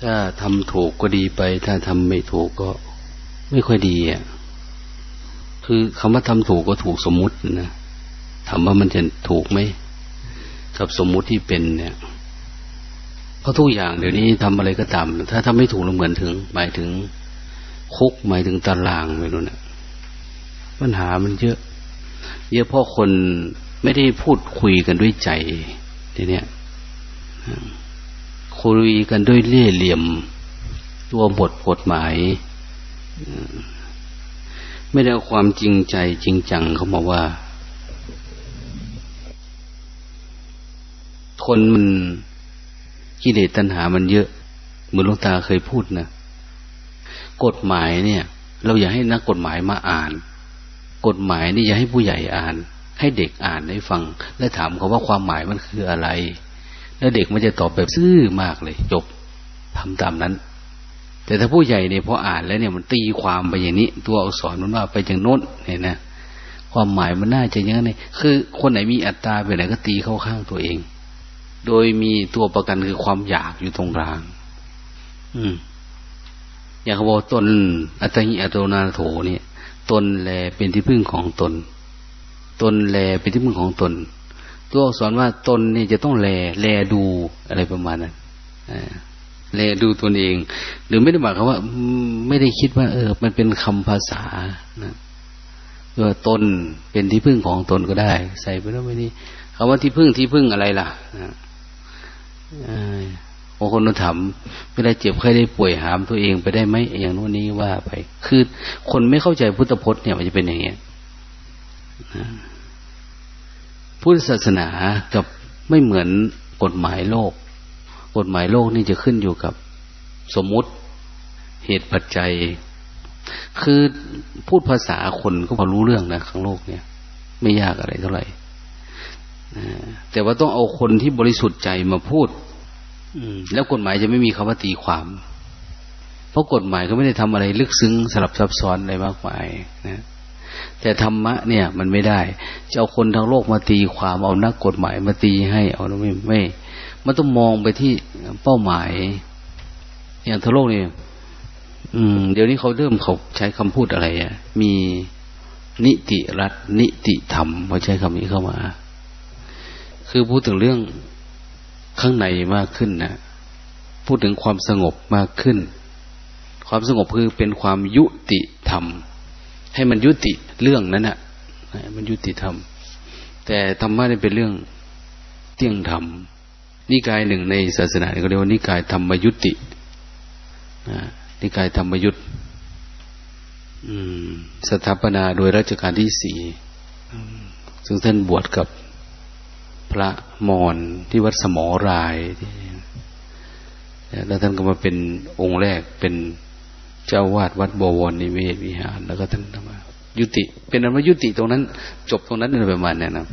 ถ้าทำถูกก็ดีไป ถ้าทำไม่ถูกก็ไม่ค่อยดีอะคือคำว่าทำถูกก็ถูกสมมุตินะถามว่ามันจะถูกไหมกับสมมุติที่เป็นเนี่ยเพราะทุกอย่างเดี๋ยวนี้ทำอะไรก็ตามถ้าทำไม่ถูกเราเหมือนถึง หมายถึงคุกหมายถึงตารางไม่รู้นะปัญหามันเยอะ เยอะเพราะคนไม่ได้พูดคุยกันด้วยใจทีเนี้ย คุยกันด้วยเล่ห์เหลี่ยม ตัวบทกฎหมาย ไม่ได้เอาความจริงใจจริงจังเขาบอกว่า คนมันกิเลสตัณหามันเยอะ เหมือนหลวงตาเคยพูดนะกฎหมายเนี่ย เราอย่าให้นักกฎหมายมาอ่าน กฎหมายนี่อย่าให้ผู้ใหญ่อ่าน ให้เด็กอ่านให้ฟัง และถามเขาว่าความหมายมันคืออะไร แล้วเด็กมันจะตอบแบบซื่อมากเลย จบทำตามนั้น แต่ถ้าผู้ใหญ่เนี่ยพออ่านแล้วเนี่ยมันตีความไปอย่างนี้ ตัวอักษรมันว่าไปอย่างโน้นเนี่ยนะความหมายมันน่าจะอย่างนั้นคือ คนไหนมีอัตตาไปไหนก็ตีเข้าข้างตัวเอง โดยมีตัวประกันคือความอยากอยู่ตรงกลาง อืม อย่างเขาบอกตน อัตหิอัตโนนาโถเนี่ย ตนแลเป็นที่พึ่งของตน ตนแลเป็นที่พึ่งของตน ตัวอักษรว่าตนนี่จะต้องแล แลดูอะไรประมาณนั้นแลดูตนเอง หรือไม่ได้หมายความว่า ไม่ได้คิดว่า เออ มันเป็นคำภาษานะว่าตนเป็นที่พึ่งของตนก็ได้ ใส่ไปแล้วไม่นี่คำว่าที่พึ่งที่พึ่งอะไรล่ะบางคนเราถามไม่ได้เจ็บใครได้ป่วยหามตัวเองไปได้ไหมอย่างโน้นนี้ว่าไป คือคนไม่เข้าใจพุทธพจน์เนี่ยมันจะเป็นอย่างเงี้ย พุทธศาสนากับไม่เหมือนกฎหมายโลก กฎหมายโลกนี่จะขึ้นอยู่กับสมมุติเหตุปัจจัย คือพูดภาษาคนก็พอรู้เรื่องนะข้างโลกเนี่ย ไม่ยากอะไรเท่าไหร่แต่ว่าต้องเอาคนที่บริสุทธิ์ใจมาพูดแล้วกฎหมายจะไม่มีคำว่าตีความ เพราะกฎหมายก็ไม่ได้ทำอะไรลึกซึ้งสลับซับซ้อนอะไรมากมายนะ แต่ธรรมะเนี่ยมันไม่ได้จะเอาคนทั้งโลกมาตีความเอานักกฎหมายมาตีให้เอาไม่ไม่มันต้องมองไปที่เป้าหมาย อย่างทั้งโลกเนี่ยอืม เดี๋ยวนี้เขาเริ่มเขาใช้คำพูดอะไรอะ มีนิติรัฐ นิติธรรมเขาใช้คำนี้เข้ามา คือพูดถึงเรื่องข้างในมากขึ้นนะพูดถึงความสงบมากขึ้น ความสงบคือเป็นความยุติธรรม ให้มันยุติเรื่องนั้นนะมันยุติธรรม แต่ธรรมะนี่เป็นเรื่องเที่ยงธรรม นิกายหนึ่งในศาสนาเขาเรียกว่านิกายธรรมยุตินิกายธรรมยุตสถาปนาโดยรัชกาลที่สี่ซึ่งท่านบวชกับพระมอนที่วัดสมอราย แล้วท่านก็มาเป็นองค์แรกเป็น เจ้าวาดวัดบวรนิเวศวิหาร แล้วก็ท่านมายุติ เป็นอันว่ายุติตรงนั้น จบตรงนั้นอะไรประมาณนี้นะ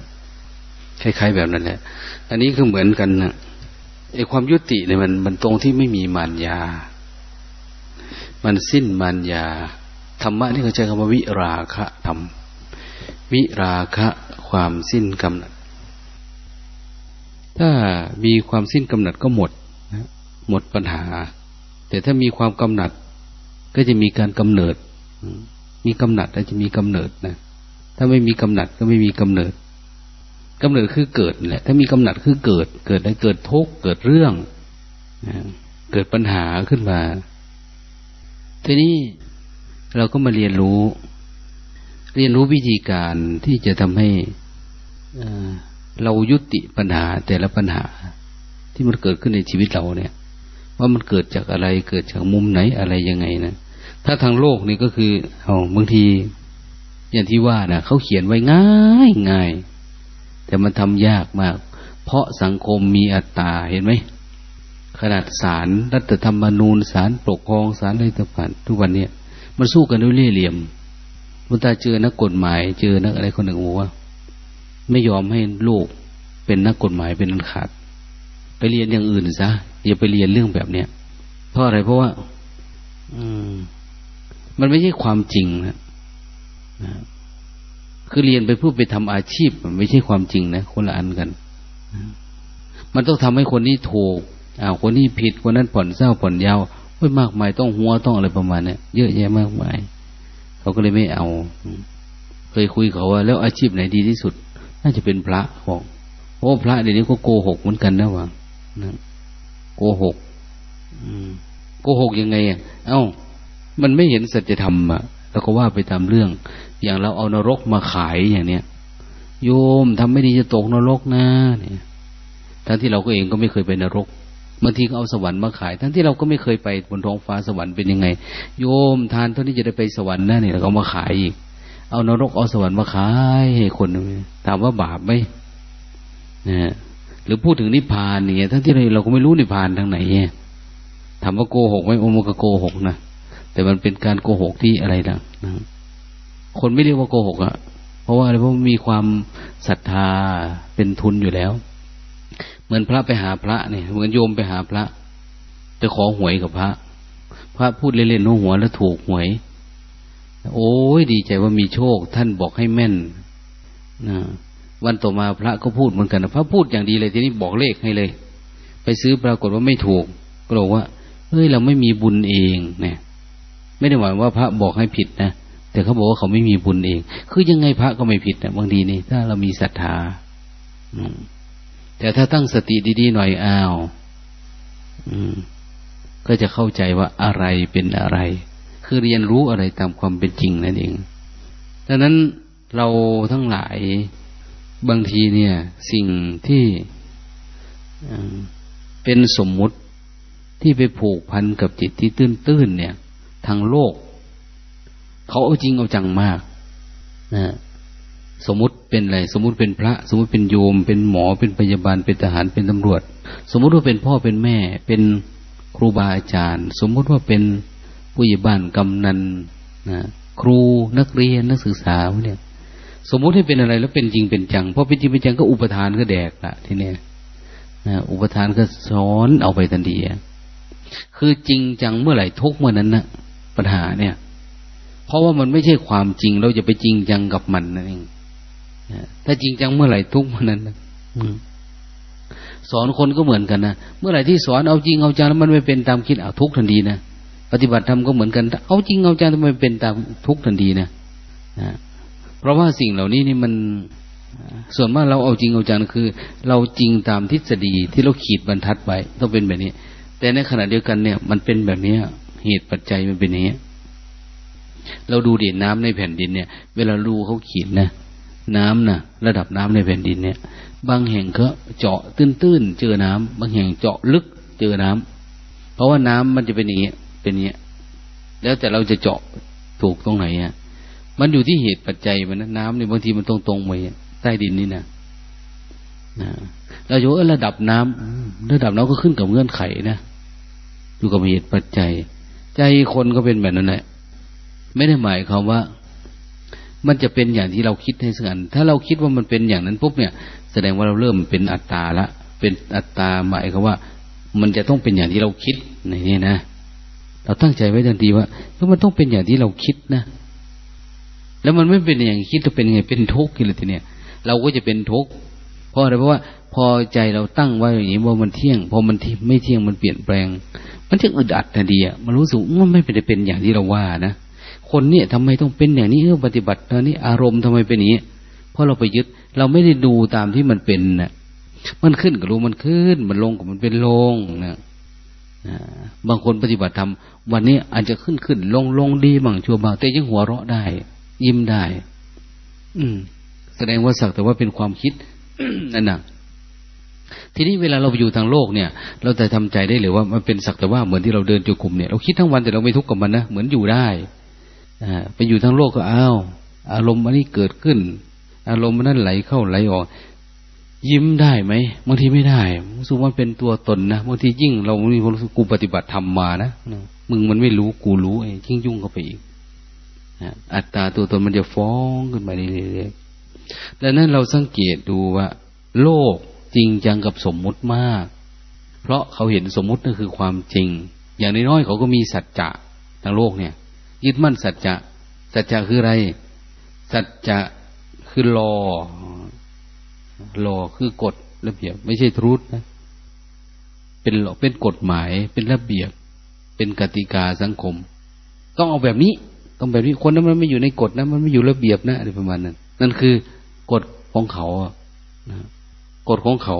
คล้ายๆแบบนั้นแหละ อันนี้คือเหมือนกันนะไอ้ความยุติเนี่ยมันมันตรงที่ไม่มีมารยา มันสิ้นมารยาธรรมะนี่เขาใช้คำว่าวิราคะธรรมวิราคะความสิ้นกำหนัด ถ้ามีความสิ้นกำหนัดก็หมดนะหมดปัญหา แต่ถ้ามีความกำหนัด ก็จะมีการกำเนิด มีกำหนัดแล้วจะมีกำเนิดนะ ถ้าไม่มีกำหนัดก็ไม่มีกำเนิดกำเนิดคือเกิดแหละ ถ้ามีกำหนัดคือเกิด เกิดอะไรเกิดทุกข์เกิดเรื่อง เกิดปัญหาขึ้นมา ทีนี้เราก็มาเรียนรู้ เรียนรู้วิธีการที่จะทำให้เรายุติปัญหาแต่ละปัญหา ที่มันเกิดขึ้นในชีวิตเราเนี่ย ว่ามันเกิดจากอะไรเกิดจากมุมไหนอะไรยังไงนะ ถ้าทางโลกนี่ก็คือเอาบางที อย่างที่ว่านะเขาเขียนไว้ง่ายง่ายแต่มันทำยากมาก เพราะสังคมมีอัตตาเห็นไหมขนาดศาลรัฐธรรมนูญศาลปกครองศาลอะไรต่างๆทุกวันเนี่ยมันสู้กันด้วยเล่ห์เหลี่ยมมุตาเจอนักกฎหมาย เจอนักอะไรคนหนึ่งบอกว่า ไม่ยอมให้ลูกเป็นนักกฎหมายเป็นนันขาด ไปเรียนอย่างอื่นซะอย่าไปเรียนเรื่องแบบเนี้ยเพราะอะไรเพราะว่า อืม มันไม่ใช่ความจริงนะนะคือเรียนไปเพื่อไปทำอาชีพ มันไม่ใช่ความจริงนะคนละอันกันมันต้องทำให้คนที่ถูกอ้าวคนนี้ผิดคนนั้นผ่อนเศร้าผ่อนยาวเฮ้ยมากมายต้องหัวต้องอะไรประมาณเนี้ยเยอะแยะมากมาย เขาก็เลยไม่เอา เคยคุยเขาว่า แล้วอาชีพไหนดีที่สุด น่าจะเป็นพระบอกโอ้พระเดี๋ยวนี้ก็โกหกเหมือนกันนะวังนะโกหกโกหกยังไงอะเอ้า มันไม่เห็นสัจธรรมอะแล้วก็ว่าไปตามเรื่อง อย่างเราเอานรกมาขายอย่างเนี้ย โยมทำไม่ดีจะตกนรกนะเนี่ยทั้งที่เราก็เองก็ไม่เคยไปนรกบางทีก็เอาสวรรค์มาขาย ทั้งที่เราก็ไม่เคยไปบนท้องฟ้าสวรรค์เป็นยังไง โยมทานเท่านี้จะได้ไปสวรรค์นะเนี่ยเราก็มาขายอีก เอานรกเอาสวรรค์มาขายให้คนถามว่าบาปไหมนะหรือพูดถึงนิพพานเนี่ยทั้งที่เราเราก็ไม่รู้นิพพานทางไหนเนี่ยถามว่าโกหกไหมโอมกโกหกนะ แต่มันเป็นการโกหกที่อะไรนะนะคนไม่เรียกว่าโกหกอะเพราะว่าอะไรเพราะมีความศรัทธาเป็นทุนอยู่แล้ว เหมือนพระไปหาพระเนี่ยเหมือนโยมไปหาพระจะขอหวยกับพระ พระพูดเล่นๆหัวแล้วถูกหวย โอ้ยดีใจว่ามีโชค ท่านบอกให้แม่นนะวันต่อมาพระก็พูดเหมือนกันนะพระพูดอย่างดีเลยทีนี้บอกเลขให้เลย ไปซื้อปรากฏว่าไม่ถูก ก็บอกว่าเฮ้ยเราไม่มีบุญเองเนี่ย ไม่ได้หมายว่าพระบอกให้ผิดนะแต่เขาบอกว่าเขาไม่มีบุญเอง คือยังไงพระก็ไม่ผิดนะบางทีนี่ถ้าเรามีศรัทธาแต่ถ้าตั้งสติดีๆหน่อยอ้าวก็จะเข้าใจว่าอะไรเป็นอะไร คือเรียนรู้อะไรตามความเป็นจริงนั่นเองดังนั้นเราทั้งหลายบางทีเนี่ย สิ่งที่เป็นสมมุติที่ไปผูกพันกับจิตที่ตื้นๆเนี่ย ทางโลก เขาเอาจริงเอาจังมากนะสมมติเป็นอะไร สมมติเป็นพระ สมมติเป็นโยม เป็นหมอเป็นพยาบาลเป็นทหารเป็นตำรวจ สมมติว่าเป็นพ่อเป็นแม่ เป็นครูบาอาจารย์ สมมติว่าเป็นผู้ใหญ่บ้านกำนันนะครูนักเรียนนักศึกษาเนี่ยสมมุติให้เป็นอะไรแล้วเป็นจริงเป็นจังพอเป็นจริงเป็นจังก็อุปทานก็แดกละทีเนี้ยนะอุปทานก็สอนเอาไปทันทีคือจริงจังเมื่อไหร่ทุกเมื่อนั้นนะ ปัญหาเนี่ย เพราะว่ามันไม่ใช่ความจริง เราจะไปจริงจังกับมันนั่นเองถ้าจริงจังเมื่อไหร่ทุกเมื่อนั้นนะสอนคนก็เหมือนกันนะเมื่อไหร่ที่สอนเอาจริงเอาจังแล้วมันไม่เป็นตามคิดเอาทุกทันทีนะปฏิบัติธรรมก็เหมือนกัน เอาจริงเอาจังทำไมเป็นตามทุกทันทีนะนะเพราะว่าสิ่งเหล่านี้นี่มันส่วนมากเราเอาจริงเอาจังคือ เราจริงตามทฤษฎีที่เราขีดบรรทัดไว้ต้องเป็นแบบนี้ แต่ในขณะเดียวกันเนี่ย มันเป็นแบบนี้ เหตุปัจจัยมันเป็นอย่างนี้เราดูเดินน้ำในแผ่นดินเนี่ย เวลารูเขาขีดนะน้ำนะระดับน้ำในแผ่นดินเนี่ย บางแห่งก็เจาะตื้นๆเจอน้ำบางแห่งเจาะลึกเจอน้ำเพราะว่าน้ำมันจะเป็นอย่างนี้เป็นอย่างนี้แล้วแต่เราจะเจาะถูกตรงไหนอะมันอยู่ที่เหตุปัจจัยมันนะน้ำเนี่ยบางทีมันตรงๆไปใต้ดินนี่นะนะเราอยู่ระดับน้ำระดับน้ำก็ขึ้นกับเงื่อนไขนะอยู่กับเหตุปัจจัย ใจคนก็เป็นแบบนั้นแหละไม่ได้หมายความว่า มันจะเป็นอย่างที่เราคิดให้สันถ้าเราคิดว่ามันเป็นอย่างนั้นปุ๊บเนี่ย แสดงว่าเราเริ่มเป็นอัตตาละ เป็นอัตตาหมายความว่า มันจะต้องเป็นอย่างที่เราคิดในนี้นะเราตั้งใจไว้ทันทีว่าถ้ามันต้องเป็นอย่างที่เราคิดนะแล้วมันไม่เป็นอย่างคิดจะเป็นไงเป็นทุกข์กันเลยทีเนี้ยเราก็จะเป็นทุกข์เพราะอะไรเพราะว่า พอใจเราตั้งไว้อย่างนี้ว่ามันเที่ยง พอมันไม่เที่ยงมันเปลี่ยนแปลง มันจะอึดอัดทันทีอะมันรู้สึกว่าไม่เป็นเป็นอย่างที่เราว่านะคนเนี่ยทำไมต้องเป็นอย่างนี้เออปฏิบัติตอนนี้อารมณ์ทำไมเป็นอย่างนี้เพราะเราไปยึดเราไม่ได้ดูตามที่มันเป็นนะมันขึ้นก็รู้มันขึ้น มันลงก็มันเป็นลงนะบางคนปฏิบัติทำวันนี้อาจจะขึ้นขึ้นลงลงดีบางชั่วบางแต่ยังหัวเราะได้ ยิ้มได้ อืม แสดงว่าสักแต่ว่าเป็นความคิดนั่นนะ ทีนี้เวลาเราไปอยู่ทางโลกเนี่ย เราจะทำใจได้หรือว่ามันเป็นสักแต่ว่าเหมือนที่เราเดินจูกลุ่มเนี่ยเราคิดทั้งวันแต่เราไม่ทุกข์กับมันนะเหมือนอยู่ได้อไปอยู่ทั้งโลกก็อ้าวอารมณ์อันนี้เกิดขึ้น อารมณ์นั้นไหลเข้าไหลออกยิ้มได้ไหมบางทีไม่ได้รู้สึกว่าเป็นตัวตนนะบางทียิ่งเรามีความรู้สึกกูปฏิบัติธรรมมานะมึงมันไม่รู้กูรู้ไอ้ยิ่งยุ่งเข้าไปอีกอัตตาตัวตนมันจะฟ้องขึ้นไปเรื่อยๆดังนั้นเราสังเกตดูว่า โลก จริงจังกับสมมุติมาก เพราะเขาเห็นสมมุตินั่นคือความจริง อย่างน้อยๆเขาก็มีสัจจะทางโลกเนี่ย ยึดมั่นสัจจะ สัจจะคืออะไร สัจจะคือรอรอคือกฎระเบียบ ไม่ใช่ทรุดนะ เป็นเป็นกฎหมาย เป็นระเบียบ เป็นกติกาสังคม ต้องเอาแบบนี้ ต้องแบบนี้คนนั้นมันไม่อยู่ในกฎนะ มันไม่อยู่ระเบียบนะอะไรประมาณนั้น นั่นคือกฎของเขานะ กฎของเขา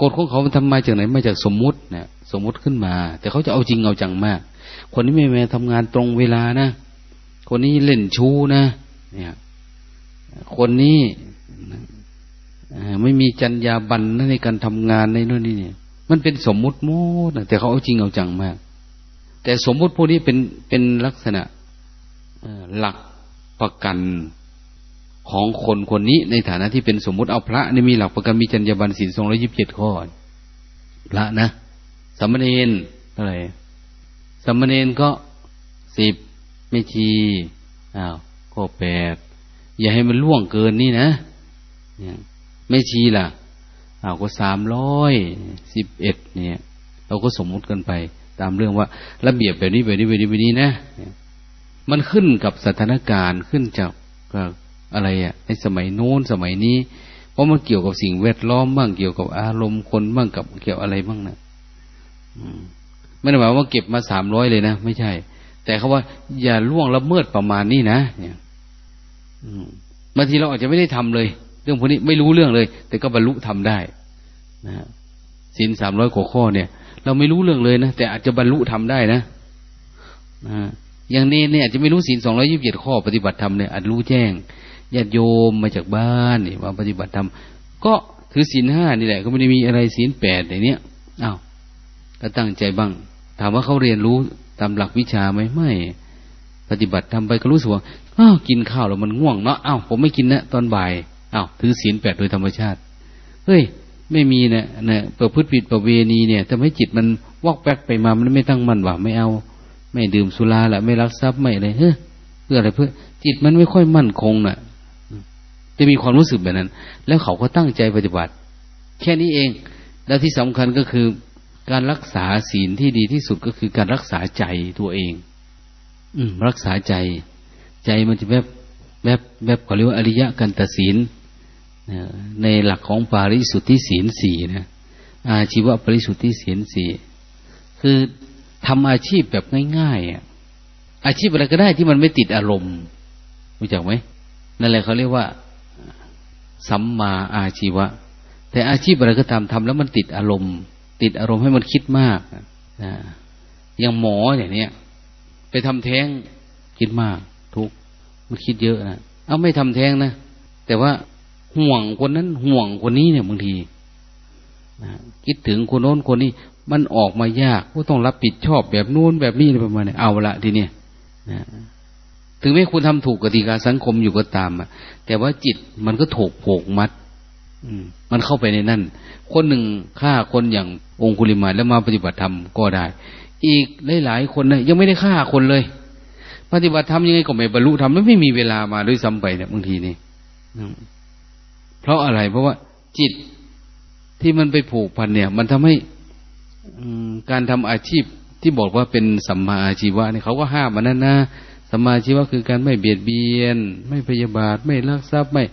กฎของเขามันทำมาจากไหนมาจากสมมุตินะสมมุติขึ้นมา แต่เขาจะเอาจริงเอาจังมาก คนนี้ไม่มาทำงานตรงเวลานะ คนนี้เล่นชู้นะ เนี่ย คนนี้ไม่มีจรรยาบรรณในการทำงานในนู่นนี่เนี่ย มันเป็นสมมุติโมดแต่เขาเอาจริงเอาจังมาก แต่สมมุติพวกนี้เป็นเป็นลักษณะหลักประกัน ของคนคนนี้ในฐานะที่เป็นสมมุติเอาพระนี่มีหลักประกันมีจรรยาบรรณศีลสองร้อยิบเจ็ดข้อ พระนะสมณเณรเท่าไหร่สมณเณรก็สิบไม่ชีอ้าวข้อแปดอย่าให้มันล่วงเกินนี่นะไม่ชีล่ะอ้าวก็สามร้อยสิบเอ็ดเนี่ย เราก็สมมุติกันไป ตามเรื่องว่า ระเบียบแบบนี้แบบนี้แบบนี้แบบนี้นะ มันขึ้นกับสถานการณ์ขึ้นจาก อะไรอะในสมัยโน้นสมัยนี้ เพราะมันเกี่ยวกับสิ่งแวดล้อมบ้างเกี่ยวกับอารมณ์คนบ้างกับเกี่ยวอะไรบ้างนะไม่ได้หมายว่าเก็บมาสามร้อยเลยนะไม่ใช่ แต่เขาว่า อย่าล่วงละเมิดประมาณนี้นะเนี่ยบางทีเราอาจจะไม่ได้ทำเลย เรื่องพวกนี้ไม่รู้เรื่องเลย แต่ก็บรรลุทำได้นะสินสามร้อยกว่าข้อเนี่ย เราไม่รู้เรื่องเลยนะแต่อาจจะบรรลุทำได้นะนะอย่างนี้เนี่ยอาจจะไม่รู้สินสองร้อยิบเจ็ดข้อปฏิบัติธรรมเนี่ยอาจรู้แจ้ง ญาติโยมมาจากบ้านนี่มาปฏิบัติธรรมก็ถือศีลห้านี่แหละ ก็ไม่ได้มีอะไรศีลแปดในเนี้ยอ้าวก็ตั้งใจบ้าง ถามว่าเขาเรียนรู้ตามหลักวิชาไหมไม่ ปฏิบัติทำไปก็รู้สึกว่าอ้าวกินข้าวแล้วมันง่วงเนาะอ้าวผมไม่กินนะตอนบ่ายอ้าวถือศีลแปดโดยธรรมชาติเฮ้ย ไม่มีนะเนี่ยประพฤติผิดประเวณีเนี่ยทำให้จิตมันวอกแป๊กไปมามันไม่ตั้งมั่นว่าไม่เอา ไม่ดื่มสุราละไม่รักทรัพย์ไม่อะไรเฮ้ยเพื่ออะไรเพื่อ จิตมันไม่ค่อยมั่นคงนะ่ะ จะมีความรู้สึกแบบนั้น แล้วเขาก็ตั้งใจปฏิบัติ แค่นี้เอง แล้วที่สำคัญก็คือ การรักษาศีลที่ดีที่สุดก็คือการรักษาใจตัวเอง อืม รักษาใจ ใจมันจะแบบแบบแบบเขาเรียกว่าอริยะกันตศีลในหลักของปาริสุทธิศีลสี่นะอาชีวะปริสุทธิศีลสี่คือทำอาชีพแบบง่ายๆอาชีพอะไรก็ได้ที่มันไม่ติดอารมณ์รู้จักไหมนั่นแหละเขาเรียกว่า สัมมาอาชีวะ แต่อาชีพอะไรก็ตามทำแล้วมันติดอารมณ์ ติดอารมณ์ให้มันคิดมากนะอย่างหมออย่างเนี้ยไปทำแท้งคิดมาก ทุกมันคิดเยอะนะเอาไม่ทำแท้งนะแต่ว่าห่วงคนนั้นห่วงคนนี้เนี่ยบางทีนะคิดถึงคนโน้นคนนี้ มันออกมายากก็ต้องรับผิดชอบแบบนู้นแบบนี้อะไรประมาณนี้เอาละทีเนี้ยนะ ถึงแม้คุณทำถูกกติกาสังคมอยู่ก็ตามอะแต่ว่าจิตมันก็ถูกโผกมัด อืม มันเข้าไปในนั่น คนหนึ่งฆ่าคนอย่างองคุลิมาแล้วมาปฏิบัติธรรมก็ได้ อีกหลายๆคนเนี่ยยังไม่ได้ฆ่าคนเลย ปฏิบัติธรรมยังไงก็ไม่บรรลุธรรมแล้วไม่มีเวลามาด้วยซ้ำไปเนี่ยบางทีนี่เพราะอะไร เพราะว่า จิตที่มันไปผูกพันเนี่ย มันทำให้การทำอาชีพที่บอกว่าเป็นสัมมาอาชีวะเนี่ยเขาก็ห้ามมันนั่นนะ สมาชีวะคือการไม่เบียดเบียน ไม่พยาบาท ไม่ลักทรัพย์ไม่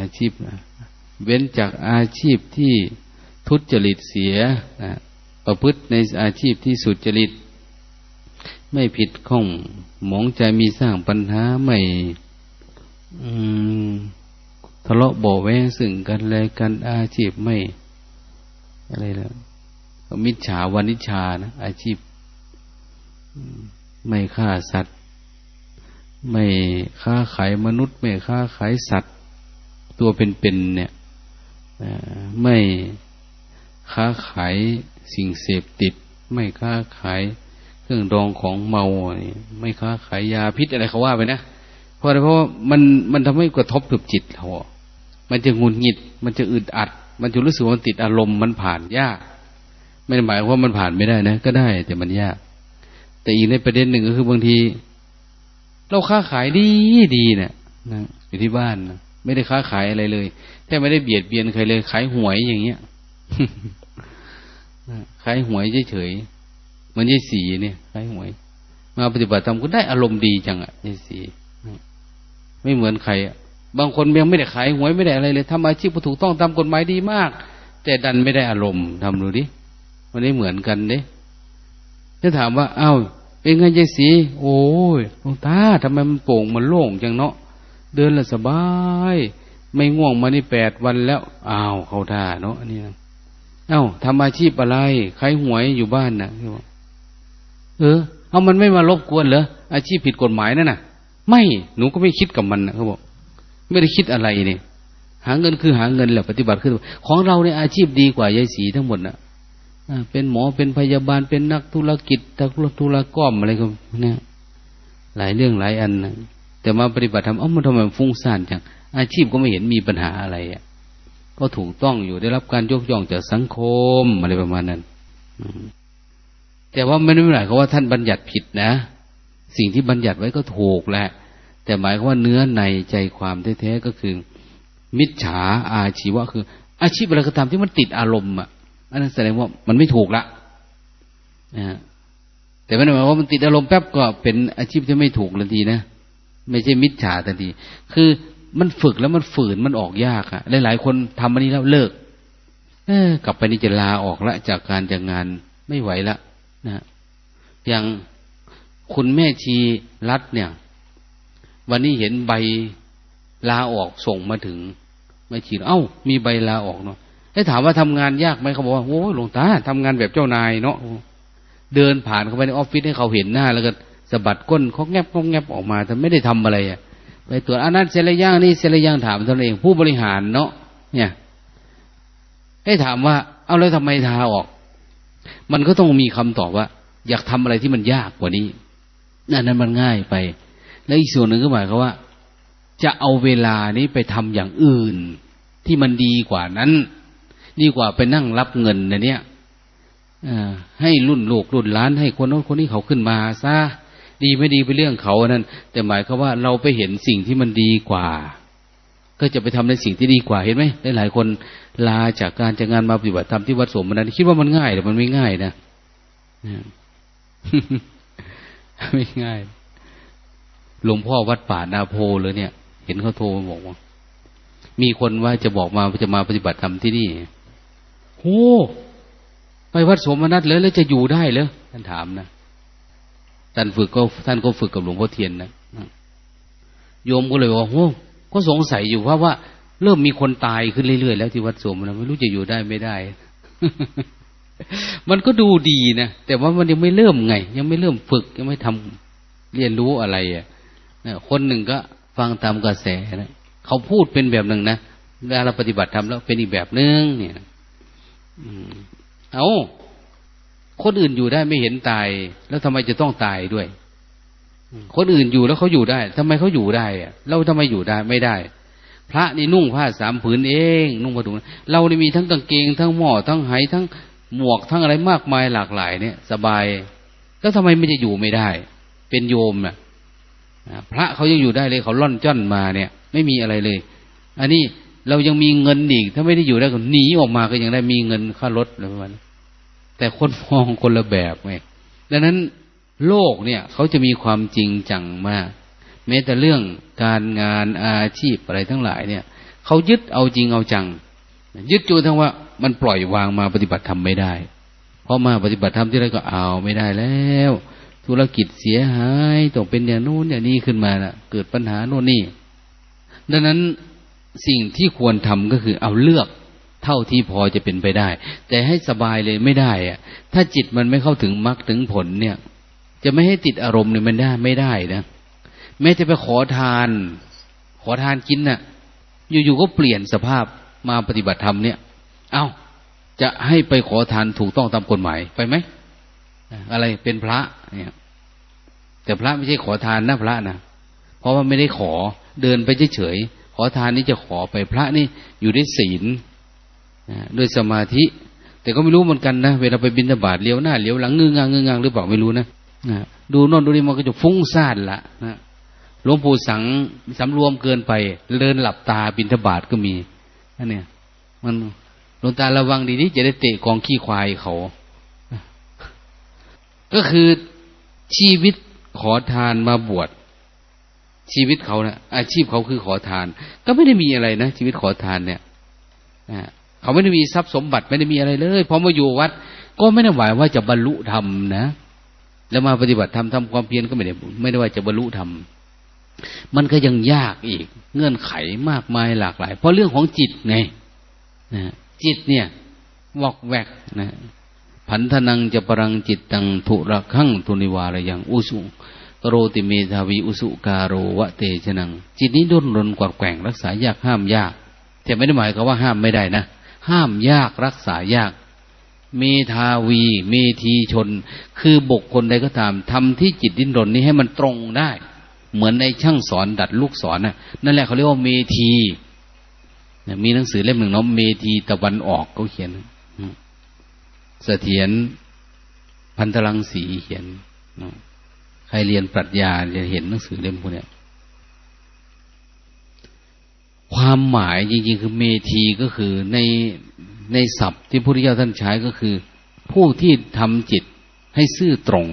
อาชีพเว้นจากอาชีพที่ทุจริตเสียประพฤติในอาชีพที่สุจริต ไม่ผิดข้องหมองใจมีสร้างปัญหาไม่ทะเลาะบ่แวงซึ่งกันและกันอาชีพไม่อะไรแล้วมิจฉาวานิชานะอาชีพไม่ฆ่าสัตว์ ไม่ค้าขายมนุษย์ ไม่ค้าขายสัตว์ ตัวเป็นๆเนี่ยไม่ค้าขายสิ่งเสพติด ไม่ค้าขายเครื่องดองของเมาไม่ค้าขายยาพิษอะไรเขาว่าไปนะเพราะอะไรเพราะมันมันทำให้กระทบกับจิตเรามันจะงุนหงิด มันจะอึดอัด มันจะรู้สึกว่ามันติดอารมณ์มันผ่านยาก ไม่ได้หมายว่ามันผ่านไม่ได้นะ ก็ได้แต่มันยาก แต่อีกในประเด็นหนึ่งก็คือบางที เราค้าขายดีดีเนี่ยนะอยู่ที่บ้านนะไม่ได้ค้าขายอะไรเลยแค่ไม่ได้เบียดเบียนใครเลย ขายหวยอย่างเงี้ยขายหวยเฉยๆมันยี่สีเนี่ยขายหวย มาปฏิบัติธรรมก็ได้อารมณ์ดีจังอะยี่สีไม่เหมือนใครอะบางคนยังไม่ได้ขายหวยไม่ได้อะไรเลยทำอาชีพถูกต้องตามกฎหมายดีมาก แต่ดันไม่ได้อารมณ์ทำดูดิมันไม่เหมือนกันเด้ถ้าถามว่า เอ้า เป็นไงยายสีโอ้ยหลวงตาทำไมมันโป่งมันโล่งจังเนาะเดินละสบาย ไม่ง่วงมานี่แปดวันแล้วอ้าวเขาท่าเนาะอันนี้นะเอ้าทำอาชีพอะไรใครหวยอยู่บ้านนะ่ะเออเอามันไม่มารบกวนเหรออาชีพผิดกฎหมายนั่นน่ะ ไม่หนูก็ไม่คิดกับมันนะเขาบอกไม่ได้คิดอะไรเนี่ยหาเงินคือหาเงินแหละปฏิบัติคือของเราเนี่ยอาชีพดีกว่ายายสีทั้งหมดนะ่ะ เป็นหมอเป็นพยาบาลเป็นนักธุรกิจนักธุรก้อมอะไรก็เนี่ยหลายเรื่องหลายอันนะแต่มาปฏิบัติทำเอ้ามันทำไมฟุ้งซ่านจังอาชีพก็ไม่เห็นมีปัญหาอะไรอะ ก็ถูกต้องอยู่ได้รับการยกย่องจากสังคมอะไรประมาณนั้นแต่ว่าไม่ได้หมายความว่าท่านบัญญัติผิดนะ สิ่งที่บัญญัติไว้ก็ถูกแหละ แต่หมายความว่าเนื้อในใจความแท้ๆก็คือ มิจฉาอาชีวะคือ อาชีพอะไรก็ตามที่มันติดอารมณ์อะ อันนั้นแสดงว่ามันไม่ถูกละนะแต่ไม่ได้หมายว่ามันติดอารมณ์แป๊บก็เป็นอาชีพที่ไม่ถูกทันทีนะไม่ใช่มิจฉาทันที คือมันฝึกแล้วมันฝืนมันออกยากอะหลายๆคนทำอันนี้แล้วเลิก เออกลับไปนี่จะลาออกละจากการจากงานไม่ไหวละนะอย่างคุณแม่ชีรัดเนี่ย วันนี้เห็นใบลาออกส่งมาถึงแม่ชีเอ้า มีใบลาออกเนาะ ได้ถามว่าทำงานยากไหมเขาบอกว่าโอ้หลวงตาทำงานแบบเจ้านายเนาะเดินผ่านเข้าไปในออฟฟิศให้เขาเห็นหน้า แล้วก็สะบัดก้นเขาแงบเขาแงบออกมาแต่ไม่ได้ทำอะไรอะไปตรวจอันนั้นเซลย่างนี่เซลย่างถามตนเอง ผู้บริหารเนาะเนี่ยให้ถามว่า เอาแล้วทำไมทาออก มันก็ต้องมีคำตอบว่า อยากทำอะไรที่มันยากกว่านี้นั่นนั้นมันง่ายไป แล้วอีกส่วนหนึ่งก็หมายความว่า จะเอาเวลานี้ไปทำอย่างอื่น ที่มันดีกว่านั้น ดีกว่าไปนั่งรับเงินนะเนี่ยให้รุ่นลูกรุ่นล้าน ให้คนโน้นคนนี้เขาขึ้นมาซะดีไม่ดีเป็นเรื่องเขาอนั้น แต่หมายคือว่าเราไปเห็นสิ่งที่มันดีกว่า ก็จะไปทำในสิ่งที่ดีกว่าเห็นไหมหลายคนลาจากการจากงานมาปฏิบัติธรรมที่วัดสมนั้นคิดว่ามันง่ายแต่มันไม่ง่ายนะไม่ง่ายหลวงพ่อวัดป่านาโพเลยเนี่ย เห็นเขาโทรมาบอกว่า มีคนว่าจะบอกมาจะมาปฏิบัติธรรมที่นี่ โอ้ไปวัดสมนัตเลยแล้วจะอยู่ได้เหรอท่านถามนะท่านฝึกก็ท่านก็ฝึกกับหลวงพ่อเทียนนะโยมก็เลยว่าโอ้ก็สงสัยอยู่เพราะว่า เริ่มมีคนตายขึ้นเรื่อยๆแล้วที่วัดสมนะไม่รู้จะอยู่ได้ไม่ได้ มันก็ดูดีนะแต่ว่ามันยังไม่เริ่มไง ยังไม่เริ่มฝึกยังไม่ทำเรียนรู้อะไรอะคนหนึ่งก็ฟังตามกระแสนะเขาพูดเป็นแบบหนึ่งนะเวลาเราปฏิบัติทำแล้วเป็นอีกแบบนึงเนี่ย เอาคนอื่นอยู่ได้ไม่เห็นตาย แล้วทำไมจะต้องตายด้วย คนอื่นอยู่แล้วเขาอยู่ได้ทำไมเขาอยู่ได้อะเราทำไมอยู่ได้ไม่ได้ พระนี่นุ่งผ้าสามผืนเอง นุ่งผ้าถุงเรานี่มีทั้งกางเกงทั้งหม้อทั้งไหทั้งหมวกทั้งอะไรมากมายหลากหลายเนี่ย สบาย แล้วทำไมไม่จะอยู่ไม่ได้ เป็นโยมน่ะพระเขายังอยู่ได้เลยเขาล่อนจ้อนมาเนี่ย ไม่มีอะไรเลย อันนี้ เรายังมีเงินอีก ถ้าไม่ได้อยู่ได้ก็หนีออกมาก็ยังได้มีเงินค่ารถอะไรประมาณนั้นแต่คนมองคนละแบบไงดังนั้นโลกเนี่ยเขาจะมีความจริงจังมาก แม้แต่เรื่องการงานอาชีพอะไรทั้งหลายเนี่ยเขายึดเอาจริงเอาจัง ยึดจูทั้งว่ามันปล่อยวางมาปฏิบัติธรรมไม่ได้ เพราะมาปฏิบัติธรรมที่ไรก็เอาไม่ได้แล้ว ธุรกิจเสียหายต้องเป็นอย่างนู้นอย่างนี้ขึ้นมานะ่ะ เกิดปัญหาโน่นนี่ดังนั้น สิ่งที่ควรทำก็คือเอาเลือกเท่าที่พอจะเป็นไปได้ แต่ให้สบายเลยไม่ได้อะถ้าจิตมันไม่เข้าถึงมรรคถึงผลเนี่ย จะไม่ให้ติดอารมณ์เนี่ยมันได้ไม่ได้นะแม้จะไปขอทาน ขอทานกินน่ะ อยู่ๆก็เปลี่ยนสภาพมาปฏิบัติธรรมเนี่ย เอา้าจะให้ไปขอทานถูกต้องตามกฎหมายไปไหมอะไรเป็นพระเนี่ยแต่พระไม่ใช่ขอทานนะพระนะเพราะว่าไม่ได้ขอเดินไปเฉยๆ ขอทานนี่จะขอไปพระนี่อยู่ด้วยศีลด้วยสมาธิ แต่ก็ไม่รู้เหมือนกันนะเวลาไปบินทบาทเลี้ยวหน้าเลี้ยวหลังงืองางงืองางหรือเปล่าไม่รู้นะดูนอนดูนี่มันก็จะฟุ้งซ่านละนะหลวงปู่สังสำรวมเกินไปเลินหลับตาบินทบาทก็มีนั่นเนี่ยมันหลวงตาระวังดีนี่จะได้เตะกองขี้ควายเขา ก็คือชีวิตขอทานมาบวช ชีวิตเขานะอาชีพเขาคือขอทาน ก็ไม่ได้มีอะไรนะ ชีวิตขอทานเนี่ยเขาไม่ได้มีทรัพย์สมบัติไม่ได้มีอะไรเลยพอมาอยู่วัด ก็ไม่ได้หมายว่าจะบรรลุธรรมนะ แล้วมาปฏิบัติธรรมทำความเพียรก็ไม่ได้ไม่ได้ว่าจะบรรลุธรรมมันก็ยังยากอีก เงื่อนไขมากมายหลากหลาย เพราะเรื่องของจิตไงนะจิตเนี่ยวอกแวกนะพันธนังจะปรังจิตตังทุระขังทุนิวารยังอุสุ โรติเมธาวีอุสุกาโรวะเตชนัง จิตนี้ดุนรนกวัดแกว่งรักษายากห้ามยากแต่ไม่ได้หมายความว่าห้ามไม่ได้นะ ห้ามยากรักษายาก เมธาวี เมธีชน คือบุคคลใดก็ตามทำที่จิตดิ้นรนนี้ให้มันตรงได้ เหมือนในช่างสอนดัดลูกศรน่ะ นั่นแหละเขาเรียกว่าเมธีมีหนังสือเล่มหนึ่งเนาะเมธีตะวันออกเขาเขียนเสถียรพันธลังสีเขียนใครเรียนปรัชญาจะเห็นหนังสือเล่มพวกนี้ความหมายจริงๆ คือเมธีก็คือในในศัพท์ที่พระพุทธเจ้าท่านใช้ก็คือ ผู้ที่ทำจิตให้ซื่อตรง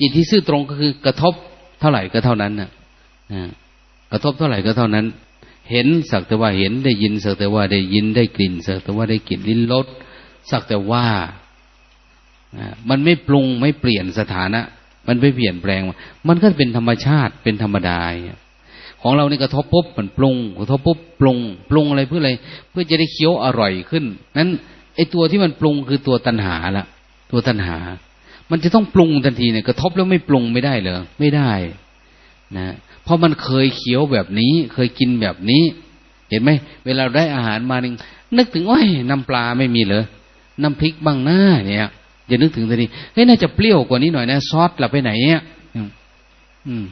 จิตที่ซื่อตรงก็คือกระทบเท่าไหร่ก็เท่านั้นนะกระทบเท่าไหร่ก็เท่านั้น เห็นสักแต่ว่าเห็นได้ยินสักแต่ว่าได้ยินได้กลิ่นสักแต่ว่าได้กลิ่นลิ้นรสสักแต่ว่ามันไม่ปรุงไม่เปลี่ยนสถานะ มันไม่เปลี่ยนแปลง มันก็เป็นธรรมชาติเป็นธรรมดาของเรานี่กระทบปุ๊บมันปรุงกระทบปุ๊บปรุงปรุงอะไรเพื่ออะไร เพื่อจะได้เคี้ยวอร่อยขึ้น นั้นไอตัวที่มันปรุงคือตัวตัณหาละตัวตัณหา มันจะต้องปรุงทันทีเนี่ยกระทบแล้วไม่ปรุงไม่ได้เหรอไม่ได้นะเพราะมันเคยเคี้ยวแบบนี้ เคยกินแบบนี้ เห็นไหมเวลาได้อาหารมาหนึ่งนึกถึงว่าน้ำปลาไม่มีเหรอน้ำพริกบางหน้าเนี่ย อย่านึกถึงทันทีเฮ้ยน่าจะเปรี้ยวกว่านี้หน่อยนะซอสหลับไปไหนเนี่ยอืม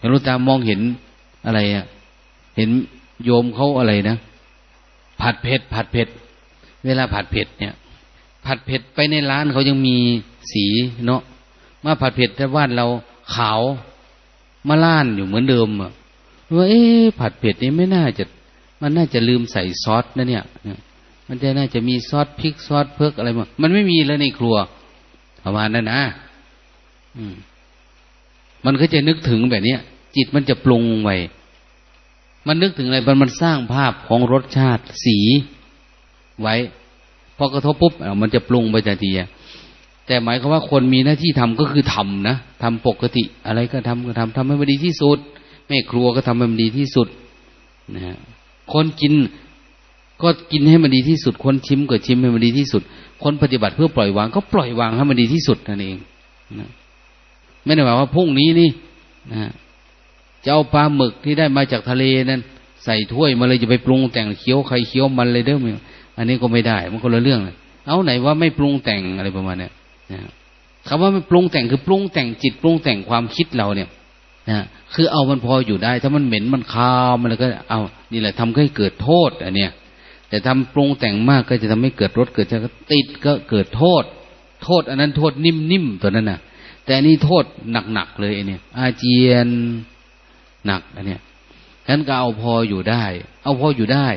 ห็นรู้ตามมองเห็นอะไรอะ เห็นโยมเขาอะไรนะผัดเผ็ดผัดเผ็ด เวลาผัดเผ็ดเนี่ย ผัดเผ็ดไปในร้านเขายังมีสีเนาะมาผัดเผ็ดแต่บ้านเราขาวมาล้านอยู่เหมือนเดิมอะว่าเอ๊ผัดเผ็ดนี่ไม่น่าจะ มันน่าจะลืมใส่ซอสนะเนี่ย มันจะน่าจะมีซอสพริกซอสเพิกอะไรมามันไม่มีแล้วในครัวประมาณนั้นนะอืม มันก็จะนึกถึงแบบเนี้ย จิตมันจะปรุงไว้มันนึกถึงอะไรมันมันสร้างภาพของรสชาติสีไว้พอกระทบปุ๊บมันจะปรุงไปทันทีแต่หมายความว่าคนมีหน้าที่ทำก็คือทำนะทำปกติ อะไรก็ทำก็ทำทำให้มันดีที่สุดแม่ครัวก็ทำให้มันดีที่สุดนะฮะคนกิน ก็กินให้มันดีที่สุด คนชิมก็ชิมให้มันดีที่สุด คนปฏิบัติเพื่อปล่อยวาง ก็ปล่อยวางให้มันดีที่สุดนั่นเองนะไม่ได้หมายว่าพรุ่งนี้นี่นะจะเอาปลาหมึกที่ได้มาจากทะเลนั้นใส่ถ้วยมาเลยจะไปปรุงแต่งเคี้ยวใครเคี้ยวมันเลยเด้อมั้อันนี้ก็ไม่ได้ มันคนละเรื่องเอาไหนว่าไม่ปรุงแต่งอะไรประมาณนี้นะคำว่าไม่ปรุงแต่งคือปรุงแต่งจิตปรุงแต่งความคิดเราเนี่ยนะคือเอามันพออยู่ได้ ถ้ามันเหม็นมันคาวมันก็เอานี่แหละทำให้เกิดโทษอันเนี้ย แต่ทำปรุงแต่งมากก็จะทำให้เกิดรสเกิดจะติดก็เกิดโทษ โทษ อันนั้นโทษนิ่มๆตัวนั้นน่ะ แต่นี่โทษหนักๆเลยเนี่ยอาเจียนหนักอันเนี้ยฉะนั้นก็เอาพออยู่ได้ เอาพออยู่ได้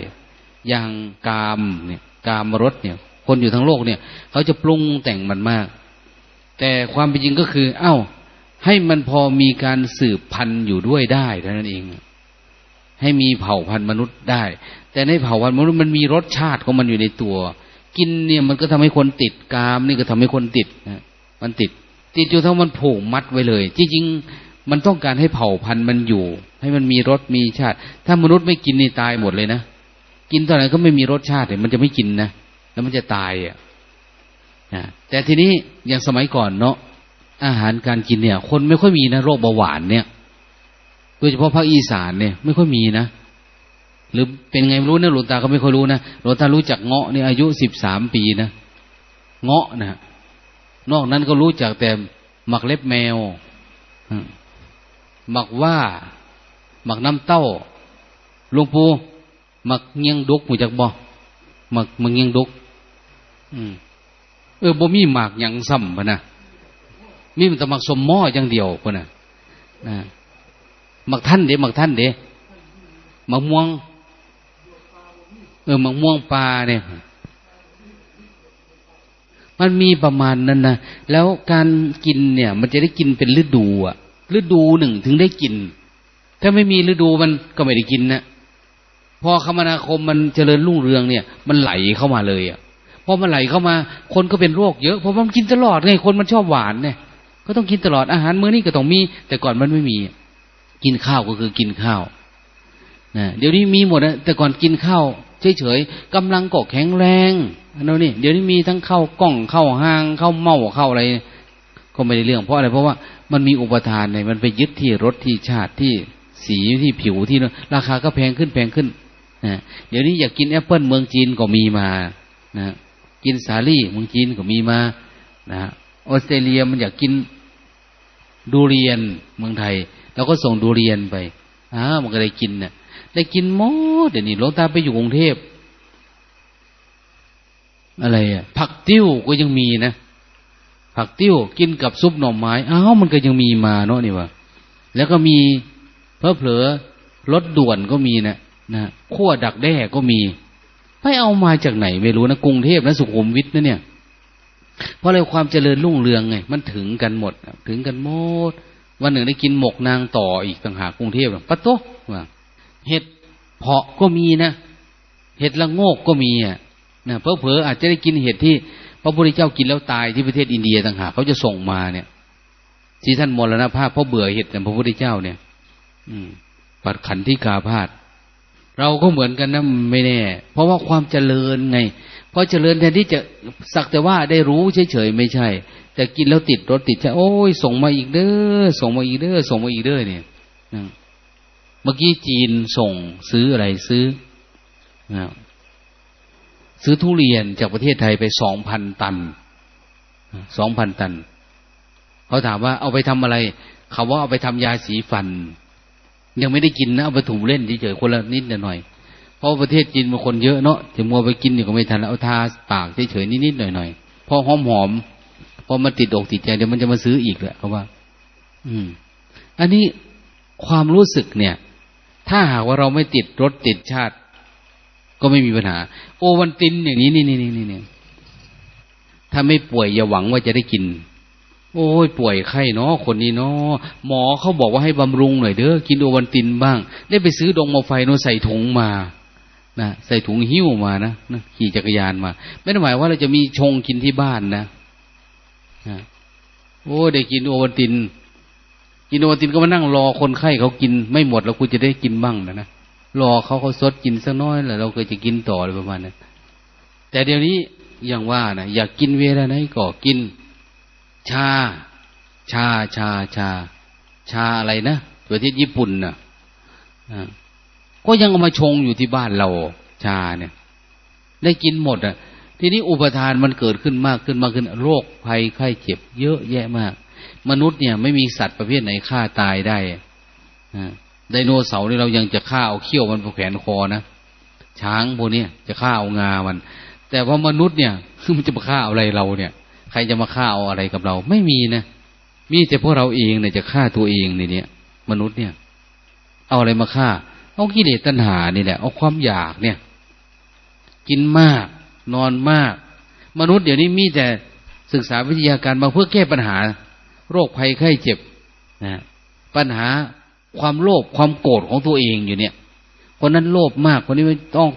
อย่างกามเนี่ย กามรสเนี่ย คนอยู่ทั้งโลกเนี่ย เขาจะปรุงแต่งมันมาก แต่ความเป็นจริงก็คือ เอ้า ให้มันพอมีการสืบพันธุ์อยู่ด้วยได้เท่านั้นเอง ให้มีเผ่าพันธุ์มนุษย์ได้ แต่ในเผ่าพันธุ์มนุษย์มันมีรสชาติของมันอยู่ในตัว กินเนี่ยมันก็ทำให้คนติดกาม นี่ก็ทำให้คนติดนะมันติด ติดอยู่ทั้งมันผูกมัดไว้เลย จริงๆมันต้องการให้เผ่าพันธุ์มันอยู่ ให้มันมีรสมีชาติ ถ้ามนุษย์ไม่กินนี่ตายหมดเลยนะกินตอนไหนก็ไม่มีรสชาติเลยมันจะไม่กินนะแล้วมันจะตายอะแต่ทีนี้อย่างสมัยก่อนเนาะอาหารการกินเนี่ย คนไม่ค่อยมีนะโรคเบาหวานเนี่ยโดยเฉพาะภาคอีสานเนี่ย ไม่ค่อยมีนะ หรือเป็นไงรู้นะหลวงตาก็ไม่ค่อยรู้นะหลวงตารู้จักเงาะนี่อายุสิบสามปีนะเงาะนะนอกนั้นก็รู้จักแต่หมักเล็บแมวหมักว่าหมักน้ำเต้าลุงปูหมักเงียงดกหูจักบ่หมักมังเงียงดกอเออบ่มีหมากยังซ้ำปะนะมีมันแต่หมักสมหม้ออย่างเดียวปะนะนะหมักท่านเด้หมักท่านเด้หมักม่วง เออมักม่วงปลาเนี่ย มันมีประมาณนั้นนะแล้วการกินเนี่ย มันจะได้กินเป็นฤดูอะฤดูหนึ่งถึงได้กิน ถ้าไม่มีฤดูมันก็ไม่ได้กินนะพอคมนาคมมันเจริญรุ่งเรืองเนี่ย มันไหลเข้ามาเลยอะพอมันไหลเข้ามา คนก็เป็นโรคเยอะเพราะมันกินตลอดไงคนมันชอบหวานเนี่ย ก็ต้องกินตลอดอาหารมื้อนี้ก็ต้องมี แต่ก่อนมันไม่มี กินข้าวก็คือกินข้าวนะเดี๋ยวนี้มีหมดนะแต่ก่อนกินข้าว เฉยๆกำลังก็แข็งแรงอันนี้เดี๋ยวนี้มีทั้งเข้ากล้องเข้าห้างเข้าเมาเข้าอะไร ก็ไม่ได้เรื่องเพราะอะไรเพราะว่ามันมีอุปทานในมันไปยึดที่รสที่ชาติที่สีที่ผิวที่ราคาก็แพงขึ้นแพงขึ้นนะเดี๋ยวนี้อยากกินแอปเปิลเมืองจีนก็มีมานะกินสาลี่เมืองจีนก็มีมานะออสเตรเลียมันอยากกินทุเรียนเมืองไทยเราก็ส่งทุเรียนไปอ้ามันก็ได้กินเนะ่ะ ได้กินหมดเดี๋ยวนี้หลวงตาไปอยู่กรุงเทพอะไรอะผักติ้วก็ยังมีนะผักติ้วกินกับซุปหน่อไม้อ้าวมันก็ยังมีมาเนาะนี่วะแล้วก็มีเพอเผลอรถด่วนก็มีนะนะขั้วดักแด้ก็มี ไปเอามาจากไหนไม่รู้นะกรุงเทพนะสุขุมวิทนะเนี่ย เพราะอะไรความเจริญรุ่งเรืองไง มันถึงกันหมด ถึงกันหมด วันหนึ่งได้กินหมกนางต่ออีกต่างหากกรุงเทพปะโต๊ะว่า เห็ดเพาะก็มีนะ เห็ดละโงกก็มีอะนะเพอเพออาจจะได้กินเห็ดที่ พระพุทธเจ้ากินแล้วตายที่ประเทศอินเดียต่างหากเขาจะส่งมาเนี่ยที่ท่านมรณภาพเพราะเบื่อเห็ดแต่พระพุทธเจ้าเนี่ย อืม ปัดขันที่กาพาดเราก็เหมือนกันนะไม่แน่ เพราะว่าความเจริญไง เพราะเจริญแทนที่จะสักแต่ว่าได้รู้เฉยๆไม่ใช่ แต่กินแล้วติดรถติดใจโอ้ยส่งมาอีกเด้อส่งมาอีกเด้อส่งมาอีกเด้อเนี่ย เมื่อกี้จีนส่งซื้ออะไรซื้อซื้อทุเรียนจากประเทศไทยไปสองพันตันสองพันตัน เขาถามว่าเอาไปทำอะไรเขาว่าเอาไปทำยาสีฟัน ยังไม่ได้กินนะเอาไปถุงเล่นเฉยๆคนละนิดหน่อยเพราะประเทศจีนมันคนเยอะเนาะจะมัวไปกินอยู่ก็ไม่ทันแล้วเอาทาปากเฉยๆนิดๆหน่อยๆพอหอมหอมพอมาติดอกติดใจเดี๋ยวมันจะมาซื้ออีกแหละเขาว่า อืม อันนี้ความรู้สึกเนี่ย ถ้าหากว่าเราไม่ติดรถติดชาติ ก็ไม่มีปัญหา โอวันตินอย่างนี้นี่นี่นี่นี่ถ้าไม่ป่วยอย่าหวังว่าจะได้กิน โอ้ยป่วยไข้เนาะคนนี้เนาะหมอเขาบอกว่าให้บำรุงหน่อยเด้อกินโอวันตินบ้าง ได้ไปซื้อดงมาไฟโนใส่ถุงมานะใส่ถุงหิ้วมานะนะขี่จักรยานมา ไม่ได้หมายว่าเราจะมีชงกินที่บ้านนะนะโอ้ได้กินโอวันติน กินโอวันตินก็มานั่งรอคนไข้เขากินไม่หมดแล้วคุณจะได้กินบ้างนะนะรอเขาเขาสดกินสักน้อยแล้วเราก็จะกินต่ออะไรประมาณนั้นแต่เดี๋ยวนี้อย่างว่านะอยากกินเวลาไหนก็กิน ชา ชาชาชา ชาอะไรนะประเทศญี่ปุ่นนะ่ะก็ยังเอามาชงอยู่ที่บ้านเรา ชาเนี่ย ได้กินหมดอะ ทีนี้อุปทานมันเกิดขึ้นมากขึ้นมากขึ้น โรคภัยไข้เจ็บ เยอะแยะมาก มนุษย์เนี่ยไม่มีสัตว์ประเภทไหนฆ่าตายได้ไดโนเสาร์นี่เรายังจะฆ่าเอาเขี้ยวมันแขวนคอนะช้างพวกนี้จะฆ่าเอางามัน แต่ว่ามนุษย์เนี่ยคือมันจะมาฆ่าอะไรเราเนี่ย ใครจะมาฆ่าเอาอะไรกับเรา ไม่มีนะมีแต่พวกเราเองเนี่ยจะฆ่าตัวเองในเนี้ยมนุษย์เนี่ย เอาอะไรมาฆ่า เอากิเลสตัณหานี่แหละ เอาความอยากเนี่ย กินมาก นอนมาก มนุษย์เดี๋ยวนี้มีแต่ศึกษาวิทยาการมาเพื่อแก้ปัญหา โรคภัยไข้เจ็บนะปัญหาความโลภความโกรธของตัวเองอยู่เนี่ย คนนั้นโลภมาก คนนี้ไม่ต้อง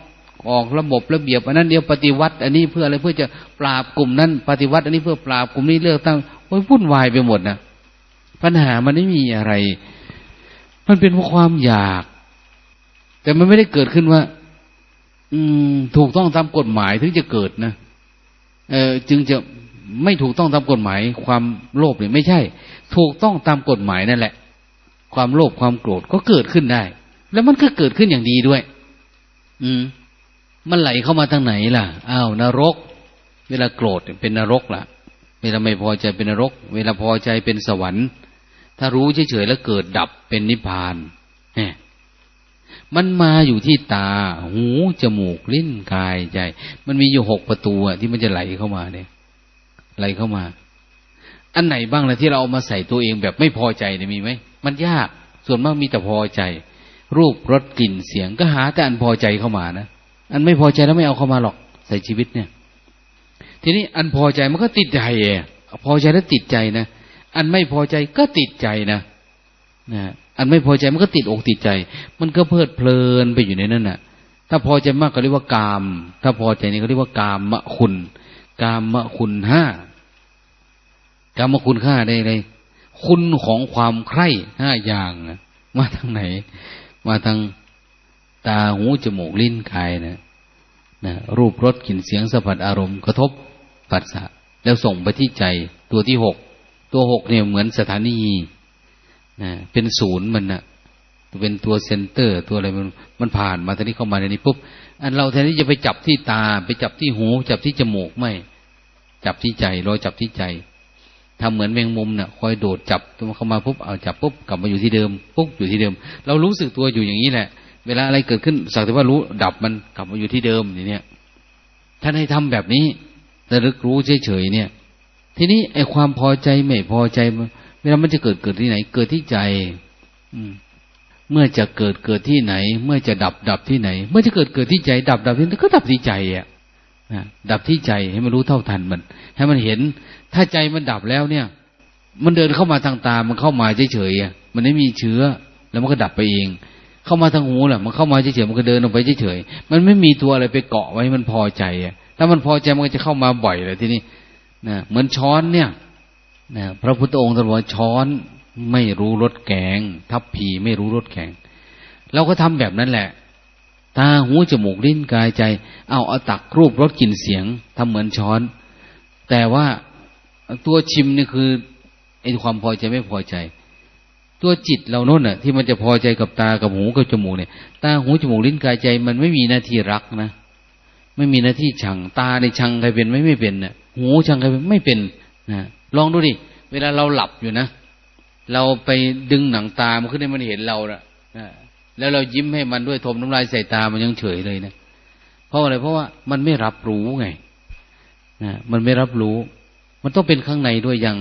ออกระบบระเบียบอันนั้นเดียวปฏิวัติ อันนี้เพื่ออะไรเพื่อจะปราบกลุ่มนั้น ปฏิวัติ อันนี้เพื่อปราบกลุ่มนี้เลือกตั้งโอ้ยวุ่นวายไปหมดนะปัญหามันไม่มีอะไร มันเป็นเพราะความอยาก แต่มันไม่ได้เกิดขึ้นว่า อืม ถูกต้องตามกฎหมายถึงจะเกิดนะเออจึงจะ ไม่ถูกต้องตามกฎหมาย ความโลภเนี่ยไม่ใช่ ถูกต้องตามกฎหมายนั่นแหละ ความโลภความโกรธก็เกิดขึ้นได้ แล้วมันก็เกิดขึ้นอย่างดีด้วย อืม มันไหลเข้ามาทางไหนล่ะอ้าวนรก เวลาโกรธเป็นนรกล่ะ เวลาไม่พอใจเป็นนรก เวลาพอใจเป็นสวรรค์ ถ้ารู้เฉยๆแล้วเกิดดับเป็นนิพพานเน่มันมาอยู่ที่ตา หู จมูก ลิ้น กาย ใจ มันมีอยู่หกประตูที่มันจะไหลเข้ามาเนี่ย อะไหลเข้ามา อันไหนบ้างละที่เราเอามาใส่ตัวเองแบบไม่พอใจเนี่ยมีไหมมันยากส่วนมากมีแต่พอใจ รูปรสกลิ่นเสียงก็หาแต่อันพอใจเข้ามานะอันไม่พอใจแล้วไม่เอาเข้ามาหรอก ใส่ชีวิตเนี่ย ทีนี้อันพอใจมันก็ติดใจเองพอใจแล้วติดใจนะอันไม่พอใจก็ติดใจนะนะอันไม่พอใจมันก็ติดอกติดใจ มันก็เพลิดเพลินไปอยู่ในนั้นน่ะ ถ้าพอใจมากก็เรียกว่ากาม ถ้าพอใจนี่ก็เรียกว่ากามมะคุณ กามมะคุณห้ากามมะคุณห้าได้เลย คุณของความใคร่ห้าอย่างมาทางไหน มาทางตาหูจมูกลิ้นกายนะนะรูปรสกลิ่นเสียงสัมผัสอารมณ์กระทบปัสสะแล้วส่งไปที่ใจตัวที่หกตัวหกเนี่ยเหมือนสถานีนะเป็นศูนย์มันนะเป็นตัวเซนเตอร์ ตัวอะไรมันมันผ่านมาตอนนี้เข้ามาในนี้ปุ๊บ อันเราแทนที่จะไปจับที่ตา ไปจับที่หู จับที่จมูกไม่ จับที่ใจเรอยจับที่ใจทำเหมือนแมงมุมเนะ่ะคอยโดดจับตัวเข้ามาปุ๊บเอาจับปุ๊บกลับมาอยู่ที่เดิมปุ๊บอยู่ที่เดิม เรารู้สึกตัวอยู่อย่างนี้แหละ เวลาอะไรเกิดขึ้นสักแต่ว่ารู้ดับมันกลับมาอยู่ที่เดิมอย่างนี้ท่านให้ทำแบบนี้ระลึกรู้เฉยๆเนี่ย ทีนี้ไอ้ความพอใจไม่พอใจ เวลามันจะเกิดเกิดที่ไหน เกิดที่ใจ อืม เมื่อจะเกิดเกิดที่ไหน เมื่อจะดับดับที่ไหน เมื่อจะเกิดเกิดที่ใจ ดับดับที่ไหนก็ดับที่ใจอะนะดับที่ใจให้มันรู้เท่าทันมัน ให้มันเห็น ถ้าใจมันดับแล้วเนี่ย มันเดินเข้ามาทางตา มันเข้ามาเฉยๆมันไม่มีเชื้อ แล้วมันก็ดับไปเอง เข้ามาทางหูแหละมันเข้ามาเฉยๆมันก็เดินออกไปเฉยๆมันไม่มีตัวอะไรไปเกาะไว้มันพอใจอะถ้ามันพอใจมันก็จะเข้ามาบ่อยเลยทีนี้นะเหมือนช้อนเนี่ยนะพระพุทธองค์ตรัสว่าช้อน ไม่รู้รสแกง ทับผีไม่รู้รสแกงเราก็ทำแบบนั้นแหละ ตาหูจมูกลิ้นกายใจ เอาเอาตักรูปรสกลิ่นเสียงทำเหมือนช้อน แต่ว่าตัวชิมนี่คือไอ้ความพอใจไม่พอใจ ตัวจิตเราโน่นน่ะ ที่มันจะพอใจกับตากับหูกับจมูกเนี่ย ตาหูจมูกลิ้นกายใจ มันไม่มีหน้าที่รักนะไม่มีหน้าที่ชัง ตาในชังใครเป็นไม่ไม่เป็นน่ะหูชังใครเป็นไม่เป็นนะลองดูดิเวลาเราหลับอยู่นะ เราไปดึงหนังตามันขึ้นให้มันเห็นเราละแล้วเรายิ้มให้มันด้วยทมน้ำลายใส่ตามันยังเฉยเลยนะเพราะอะไรเพราะว่ามันไม่รับรู้ไงนะมันไม่รับรู้ มันต้องเป็นข้างในด้วยอย่าง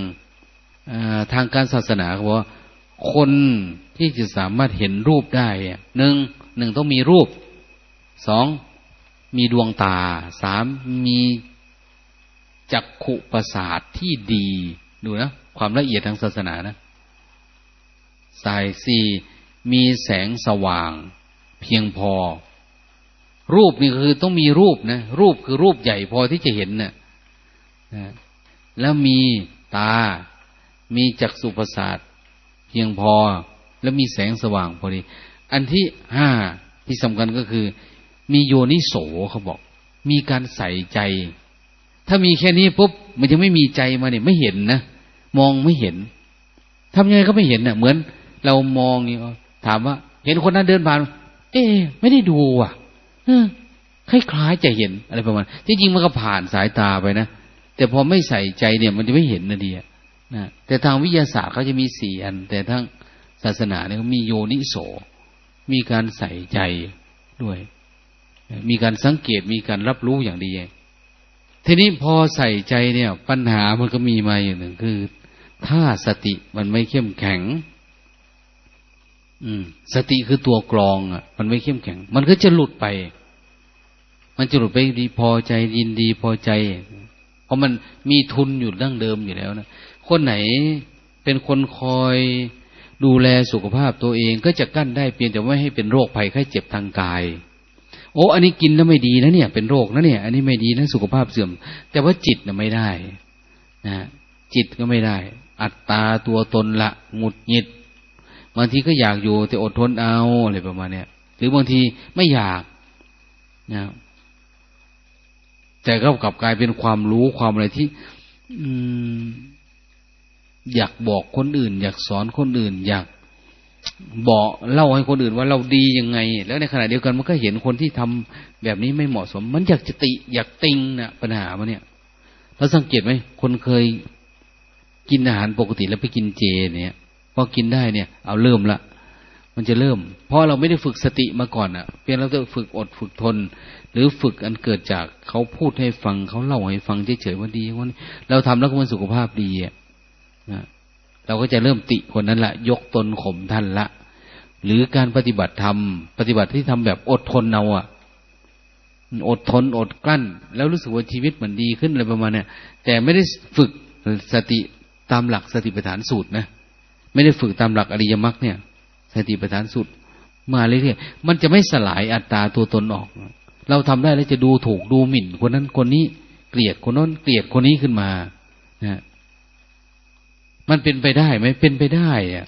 ทางการศาสนาเขาบอกว่าคนที่จะสามารถเห็นรูปได้หนึ่งหนึ่งต้องมีรูปสองมีดวงตาสามมีจักขุประสาทที่ดีดูนะ ความละเอียดทางศาสนานะ สายสี่มีแสงสว่าง เพียงพอ รูปนี่คือต้องมีรูปนะรูปคือรูปใหญ่พอที่จะเห็นนะนะแล้วมีตา มีจักษุประสาทเพียงพอ แล้วมีแสงสว่างพอดี อันที่ห้าที่สำคัญก็คือ มีโยนิโสเขาบอก มีการใส่ใจ ถ้ามีแค่นี้ปุ๊บมันจะไม่มีใจมาเนี่ยไม่เห็นนะมองไม่เห็นทำยังไงก็ไม่เห็นเนะ่ะ เหมือน เรามองนี่ถามว่า เห็นคนนั้นเดินผ่าน เอ๊ไม่ได้ดูอะคล้ายๆจะเห็นอะไรประมาณจริงๆมันก็ผ่านสายตาไปนะแต่พอไม่ใส่ใจเนี่ย มันจะไม่เห็นนะเดียนะแต่ทางวิทยาศาสตร์เขาจะมีสี่อัน แต่ทั้งศาสนาเนี่ยมีโยนิโส มีการใส่ใจด้วย มีการสังเกตมีการรับรู้อย่างดีทีนี้พอใส่ใจเนี่ย ปัญหามันก็มีมาอย่างหนึ่งคือ ถ้าสติมันไม่เข้มแข็ง อืม สติคือตัวกรองอะ มันไม่เข้มแข็ง มันก็จะหลุดไป มันจะหลุดไปดีพอใจยินดีพอใจ เพราะมันมีทุนอยู่ดั้งเดิมอยู่แล้วนะคนไหนเป็นคนคอยดูแลสุขภาพตัวเองก็จะกั้นได้เพียงแต่ไม่ให้เป็นโรคภัยไข้เจ็บทางกาย โอ้อันนี้กินแล้วไม่ดีนะเนี่ย เป็นโรคนะเนี่ย อันนี้ไม่ดีนะสุขภาพเสื่อม แต่ว่าจิตน่ะไม่ได้นะจิตก็ไม่ได้ อัตตาตัวตนละหงุดหงิด บางทีก็อยากอยู่แต่อดทนเอาอะไรประมาณเนี้ยหรือบางทีไม่อยากนะแต่ก็กลับกลายเป็นความรู้ความอะไรที่ อืม อยากบอกคนอื่น อยากสอนคนอื่น อยากบอกเล่าให้คนอื่นว่าเราดียังไง แล้วในขณะเดียวกันมันก็เห็นคนที่ทำแบบนี้ไม่เหมาะสม มันอยากจะติ อยากติงนะปัญหามันเนี่ยเราสังเกตไหมคนเคยกินอาหารปกติแล้วไปกินเจเนี่ย พอกินได้เนี่ย เอาเริ่มละ มันจะเริ่ม เพราะเราไม่ได้ฝึกสติมาก่อนอะ่ะ เพียงเราจะฝึกอดฝึกทน หรือฝึกอันเกิดจากเขาพูดให้ฟังเขาเล่าให้ฟังเฉยๆว่าดีว่าเราทำแล้วก็มันสุขภาพดีอะนะเราก็จะเริ่มติคนนั้นละยกตนข่มท่านละหรือการปฏิบัติธรรมปฏิบัติที่ทำแบบอดทนเอาอะอดทนอดกลั้น แล้วรู้สึกว่าชีวิตเหมือนดีขึ้นอะไรประมาณเนี้ยแต่ไม่ได้ฝึกสติตามหลักสติปัฏฐานสูตรนะ ไม่ได้ฝึกตามหลักอริยมรรคเนี่ยสติปัฏฐานสุดมาเรื่อยๆมันจะไม่สลายอัตตาตัวตนออก เราทำได้แล้วจะดูถูกดูหมิ่น คนนั้นคนนี้เกลียดคนนั้นเกลียดคนนี้ขึ้นมานะมันเป็นไปได้ไหมเป็นไปได้อะ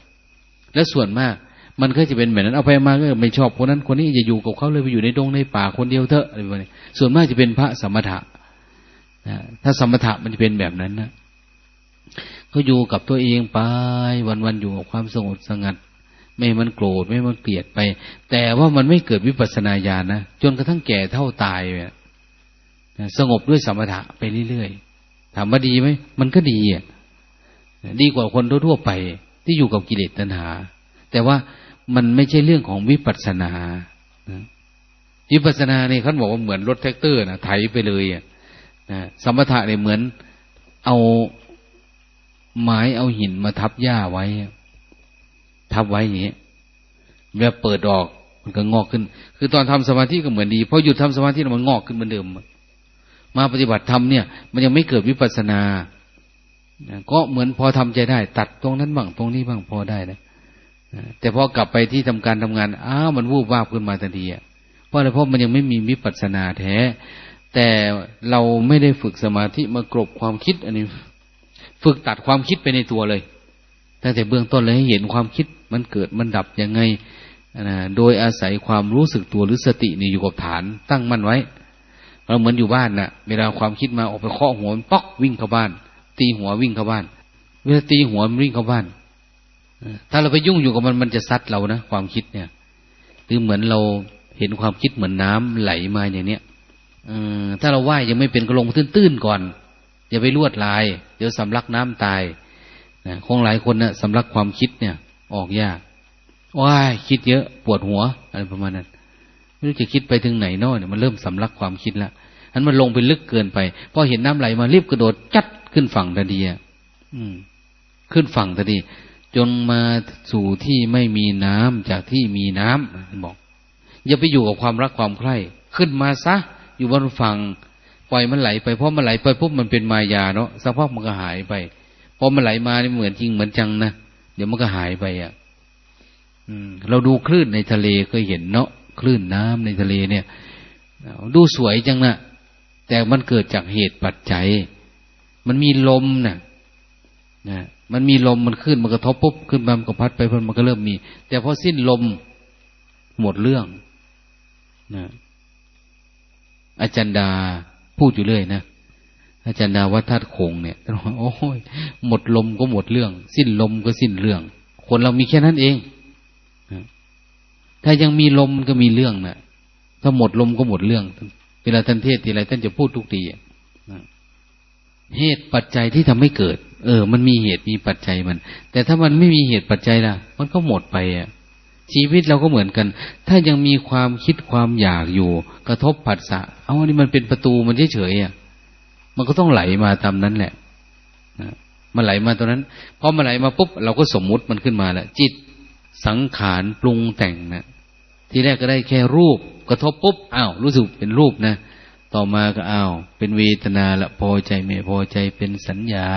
แล้วส่วนมาก มันก็จะเป็นแบบนั้นเอาไปมาก็ไม่ชอบคนนั้นคนนี้จะอยู่กับเขาเลยไปอยู่ในดงในป่าคนเดียวเถอะอะไรแบบนี้ส่วนมากจะเป็นพระสมถะนะถ้าสมถะมันจะเป็นแบบนั้นนะ ก็อยู่กับตัวเองไป วันๆอยู่กับความสงบสงัด ไม่มันโกรธไม่มันเกลียดไป แต่ว่ามันไม่เกิดวิปัสสนาญาณนะจนกระทั่งแก่เท่าตายเนี่ยสงบด้วยสมถะไปเรื่อยๆถามว่าดีไหมมันก็ดีอะดีกว่าคนทั่วๆไป ที่อยู่กับกิเลสตัณหา แต่ว่ามันไม่ใช่เรื่องของวิปัสสนาวิปัสสนาเนี่ยเขาบอกว่าเหมือนรถแทรกเตอร์นะไถไปเลยอะสมถะเนี่ยเหมือนเอา ไม้เอาหินมาทับหญ้าไว้ ทับไว้อย่างนี้เวลาเปิดออกมันก็งอกขึ้น คือตอนทำสมาธิก็เหมือนดีพอหยุดทำสมาธิมันงอกขึ้นเหมือนเดิมมาปฏิบัติธรรมเนี่ย มันยังไม่เกิดวิปัสสนาก็เหมือนพอทำใจได้ ตัดตรงนั้นบ้างตรงนี้บ้างพอได้นะแต่พอกลับไปที่ทำการทำงานอ้าวมันวูบวาบขึ้นมาทันทีเพราะอะไรเพราะมันยังไม่มีวิปัสสนาแท้ แต่เราไม่ได้ฝึกสมาธิมากรบความคิดอันนี้ ฝึกตัดความคิดไปในตัวเลยตั้งแต่เบื้องต้นเลยให้เห็นความคิดมันเกิดมันดับยังไงนะโดยอาศัยความรู้สึกตัวหรือสตินี่อยู่กับฐาน ตั้งมั่นไว้เราเหมือนอยู่บ้านนะ่ะ เวลาความคิดมาออกไปเคาะหัวมันป๊อกวิ่งเข้าบ้าน ตีหัววิ่งเข้าบ้าน เวลาตีหัวมันวิ่งเข้าบ้านถ้าเราไปยุ่งอยู่กับมันมันจะซัดเรานะความคิดเนี่ย หรือเหมือนเราเห็นความคิดเหมือนน้ำไหลมาอย่างเนี้ยถ้าเราไหวยังไม่เป็นก็ลงตื้นๆก่อน อย่าไปลวดลาย เดี๋ยวสำลักน้ำตายนะคงหลายคนนะ่ะสำลักความคิดเนี่ย ออกยากว้ายคิดเยอะปวดหัว อะไรประมาณนั้นไม่รู้จะคิดไปถึงไหนน้อเนี่ยมันเริ่มสำลักความคิดแล้วอันมันลงไปลึกเกินไปพอเห็นน้ำไหลมารีบกระโดดจัดขึ้นฝั่งทันทีอืม ขึ้นฝั่งทันทีจนมาสู่ที่ไม่มีน้ำจากที่มีน้ำบอกอย่าไปอยู่กับความรักความใคร่ขึ้นมาซะ อยู่บนฝั่ง ปล่อยมันไหลไปเพราะมันไหลไปปุ๊บมันเป็นมายาเนาะสักพักมันก็หายไปพอมันไหลมานี่เหมือนจริงเหมือนจังนะเดี๋ยวมันก็หายไปอะ อืม เราดูคลื่นในทะเลเคยเห็นเนาะคลื่นน้ำในทะเลเนี่ยดูสวยจังนะแต่มันเกิดจากเหตุปัจจัย มันมีลมนะ่ะนะมันมีลมมันขึ้นมันกระทบปุ๊บขึ้นมามันก็พัดไปพมันก็เริ่มมี แต่พอสิ้นลมหมดเรื่องนะอาจารย์ดา พูดอยู่เรื่อยนะอาจารย์ดาวัฒน์คงเนี่ยโอ้ยหมดลมก็หมดเรื่อง สิ้นลมก็สิ้นเรื่อง คนเรามีแค่นั้นเองถ้ายังมีลมก็มีเรื่องนะถ้าหมดลมก็หมดเรื่อง เวลาท่านเทศทีไรท่านจะพูดทุกทีเหตุปัจจัยที่ทำให้เกิด เออ มันมีเหตุมีปัจจัยมัน แต่ถ้ามันไม่มีเหตุปัจจัยล่ะ มันก็หมดไปอะ ชีวิตเราก็เหมือนกัน ถ้ายังมีความคิดความอยากอยู่ กระทบผัสสะ เอาอันนี้มันเป็นประตูมันเฉยๆอะ มันก็ต้องไหลมาตามนั้นแหละนะมันไหลมาตรงนั้น พอมันไหลมาปุ๊บเราก็สมมุติมันขึ้นมาแล้วจิตสังขารปรุงแต่งนะทีแรกก็ได้แค่รูป กระทบปุ๊บอ้าวรู้สึกเป็นรูปนะ ต่อมาก็อ้าวเป็นเวทนาละพอใจไม่พอใจเป็นสัญญา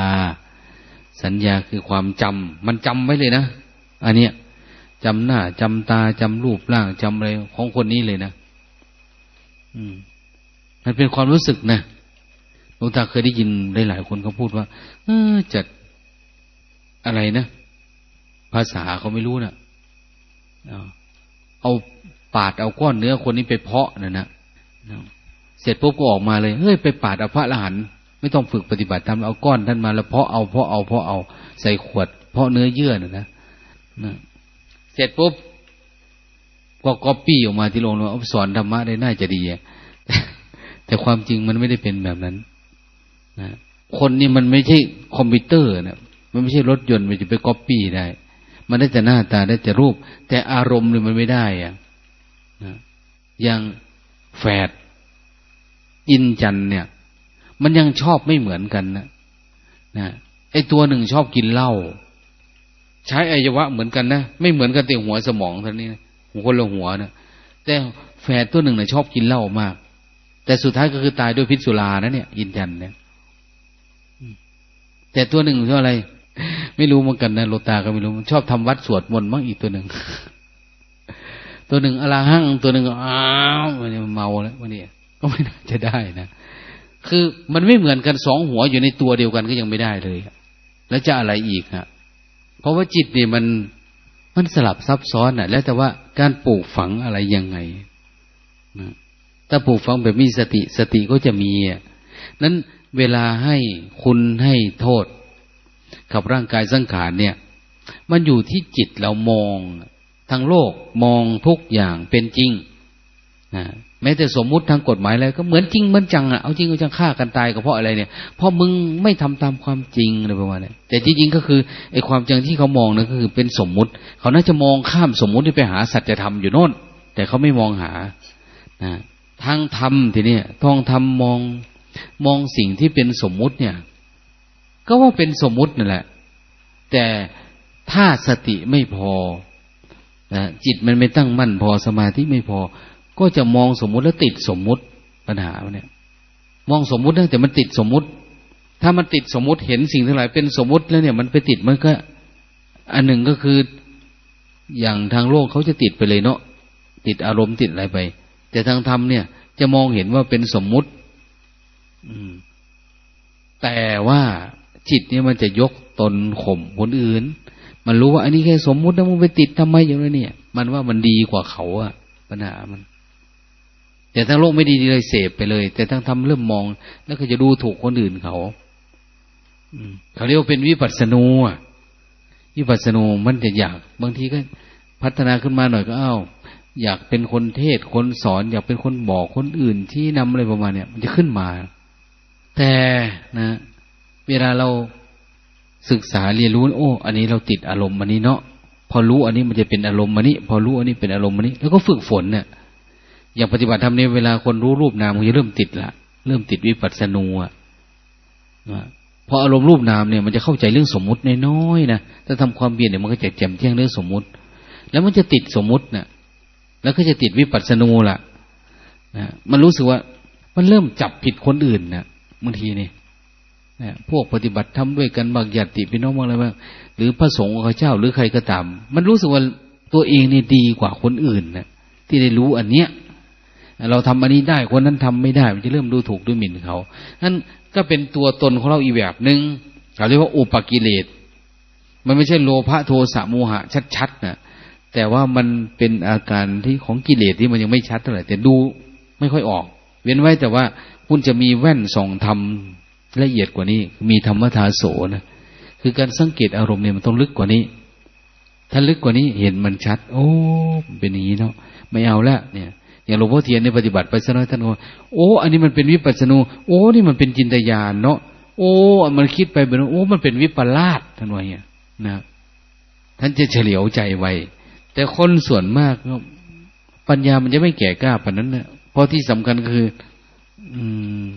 สัญญาคือความจำมันจำไว้เลยนะอันเนี้ย จำหน้าจำตาจำรูปร่างจำอะไรของคนนี้เลยนะอืม มันเป็นความรู้สึกนะหลวงตาเคยได้ยินได้หลายคนเขาพูดว่า เออจัดอะไรนะ ภาษาเขาไม่รู้นะ่ะเอาปาดเอาก้อนเนื้อคนนี้ไปเพาะนะนะเสร็จปุ๊บก็ออกมาเลยเฮ้ยไปปาดเอาพระละหันไม่ต้องฝึกปฏิบัติทำเอาก้อนท่านมาแล้วเพาะเอาเพาะเอาเพาะเอาใส่ขวด เพาะเนื้อเยื่อนะนะนะ เสร็จปุ๊บก็ก๊อปปี้ออกมาที่ลงว่าสอนธรรมะได้น่าจะดีแต่ความจริงมันไม่ได้เป็นแบบนั้นนะคนนี่มันไม่ใช่คอมพิวเตอร์นะมันไม่ใช่รถยนต์มันจะไปก๊อปปี้ได้ มันได้แต่หน้าตาได้แต่รูป แต่อารมณ์เลยมันไม่ได้อะนะอย่างแฝดอินจันเนี่ย มันยังชอบไม่เหมือนกันนะนะไอตัวหนึ่งชอบกินเหล้า ใช้อวัยวะเหมือนกันนะไม่เหมือนกันแต่หัวสมองเท่านี้นะคนละหัวนะแต่แฝดตัวหนึ่งนะชอบกินเหล้ามาก แต่สุดท้ายก็คือตายด้วยพิษสุรานะเนี่ยยินยันเนี่ยแต่ตัวหนึ่งชอบอะไร ไม่รู้เหมือนกันนะโลตาก็ไม่รู้ชอบทำวัดสวดมนต์มั้งอีกตัวหนึ่งตัวหนึ่งอลาหังตัวหนึ่งอ้าวมันเมาแล้ววันนี้ก็ไม่น่าจะได้นะคือมันไม่เหมือนกันสองหัวอยู่ในตัวเดียวกันก็ยังไม่ได้เลยแล้วจะอะไรอีกฮะ เพราะว่าจิตนี่มันมันสลับซับซ้อนอะ แล้วแต่ว่าการปลูกฝังอะไรยังไงนะถ้าปลูกฝังแบบมีสติสติก็จะมีอะนั้นเวลาให้คุณให้โทษ กับร่างกายสังขารเนี่ย มันอยู่ที่จิตเรามอง ทางโลกมองทุกอย่างเป็นจริง นะแม้แต่สมมุติทางกฎหมายอะไรก็เหมือนจริงเหมือนจังอะเอาจริงเอาจังฆ่ากันตายก็เพราะอะไรเนี่ยเพราะมึงไม่ทำตามความจริงอะไรประมาณนี้แต่จริงๆก็คือไอ้ความจริงที่เขามองนั่นก็คือเป็นสมมุติ เขาน่าจะมองข้ามสมมุติที่ไปหาสัจธรรมอยู่โน่น แต่เขาไม่มองหานะทางธรรมทีนี้ทองธรรมมองมองสิ่งที่เป็นสมมุติเนี่ย ก็ว่าเป็นสมมุตินั่นแหละ แต่ถ้าสติไม่พอนะจิตมันไม่ตั้งมั่นพอสมาธิไม่พอ ก็จะมองสมมุติแล้วติดสมมุติปัญหาเนี่ย มองสมมุติแต่มันติดสมมุติ ถ้ามันติดสมมุติเห็นสิ่งทั้งหลายเป็นสมมุติแล้วเนี่ย มันไปติดมันก็ อันหนึ่งก็คืออย่างทางโลกเขาจะติดไปเลยเนาะติดอารมณ์ติดอะไรไป แต่ทางธรรมเนี่ย จะมองเห็นว่าเป็นสมมุติ อืม แต่ว่าจิตเนี่ยมันจะยกตนข่มคนอื่น มันรู้ว่าอันนี้แค่สมมุตินะมึงไปติดทำไมอย่างนี้เนี่ย มันว่ามันดีกว่าเขาอะปัญหามัน แต่ทั้งโลกไม่ดีเลยเสพไปเลย แต่ทั้งทำเริ่มมอง แล้วก็จะดูถูกคนอื่นเขาเขาเรียกว่าเป็นวิปัสสนูอะวิปัสสนูมันจะอยาก บางทีก็พัฒนาขึ้นมาหน่อยก็อ้าวอยากเป็นคนเทศคนสอน อยากเป็นคนบอกคนอื่นที่นำอะไรประมาณเนี้ยมันจะขึ้นมา แต่นะ เวลาเราศึกษาเรียนรู้โอ้ อันนี้เราติดอารมณ์อันนี้เนาะพอรู้อันนี้มันจะเป็นอารมณ์อันนี้ พอรู้อันนี้เป็นอารมณ์อันนี้ แล้วก็ฝึกฝนเนี่ย อย่างปฏิบัติธรรมในเวลาคนรู้รูปนามมันจะเริ่มติดละเริ่มติดวิปัสสนูอะพออารมณ์รูปนามเนี่ยมันจะเข้าใจเรื่องสมมุติน้อยๆนะถ้าทำความเบียนเนี่ยมันก็จะแจ่มแจ้งเรื่องสมมุติ แล้วมันจะติดสมมุติเนะ่ยแล้วก็จะติดวิปัสสนูละนะมันรู้สึกว่ามันเริ่มจับผิดคนอื่นนะบางทีนี่นะพวกปฏิบัติทำด้วยกันบางญาติพี่น้องบางอะไรบ้างหรือพระสงฆ์ข้าเจ้าหรือใครก็ตาม มันรู้สึกว่าตัวเองนี่ดีกว่าคนอื่นนะที่ได้รู้อันเนี้ย เราทำอันนี้ได้คนนั้นทำไม่ได้ มันจะเริ่มดูถูกดูหมิ่นเขานั่นก็เป็นตัวตนของเราอีกแบบหนึ่งเราเรียกว่าอุปกิเลส มันไม่ใช่โลภะโทสะโมหะ ชัดๆนะแต่ว่ามันเป็นอาการที่ของกิเลสที่มันยังไม่ชัดเท่าไหร่แต่ดูไม่ค่อยออก เว้นไว้แต่ว่าคุณจะมีแว่นส่องทำละเอียดกว่านี้ มีธรรมทาโสนะคือการสังเกตอารมณ์เนี่ยมันต้องลึกกว่านี้ ถ้าลึกกว่านี้เห็นมันชัด โอ้เป็นอย่างนี้เนาะไม่เอาละเนี่ย อย่างหลวงพ่อเทียนในปฏิบัติไปสักน้อยท่านว่าโอ้ อันนี้มันเป็นวิปัสสนูโอ้ นี่มันเป็นจินตยานเนาะโอ้ มันคิดไปเป็นโอ้ มันเป็นวิปลาสท่านว่าเนี่ยนะท่านจะเฉลียวใจไวแต่คนส่วนมากปัญญามันจะไม่แก่กล้าปานนั้นเนี่ยเพราะที่สำคัญคือ อืม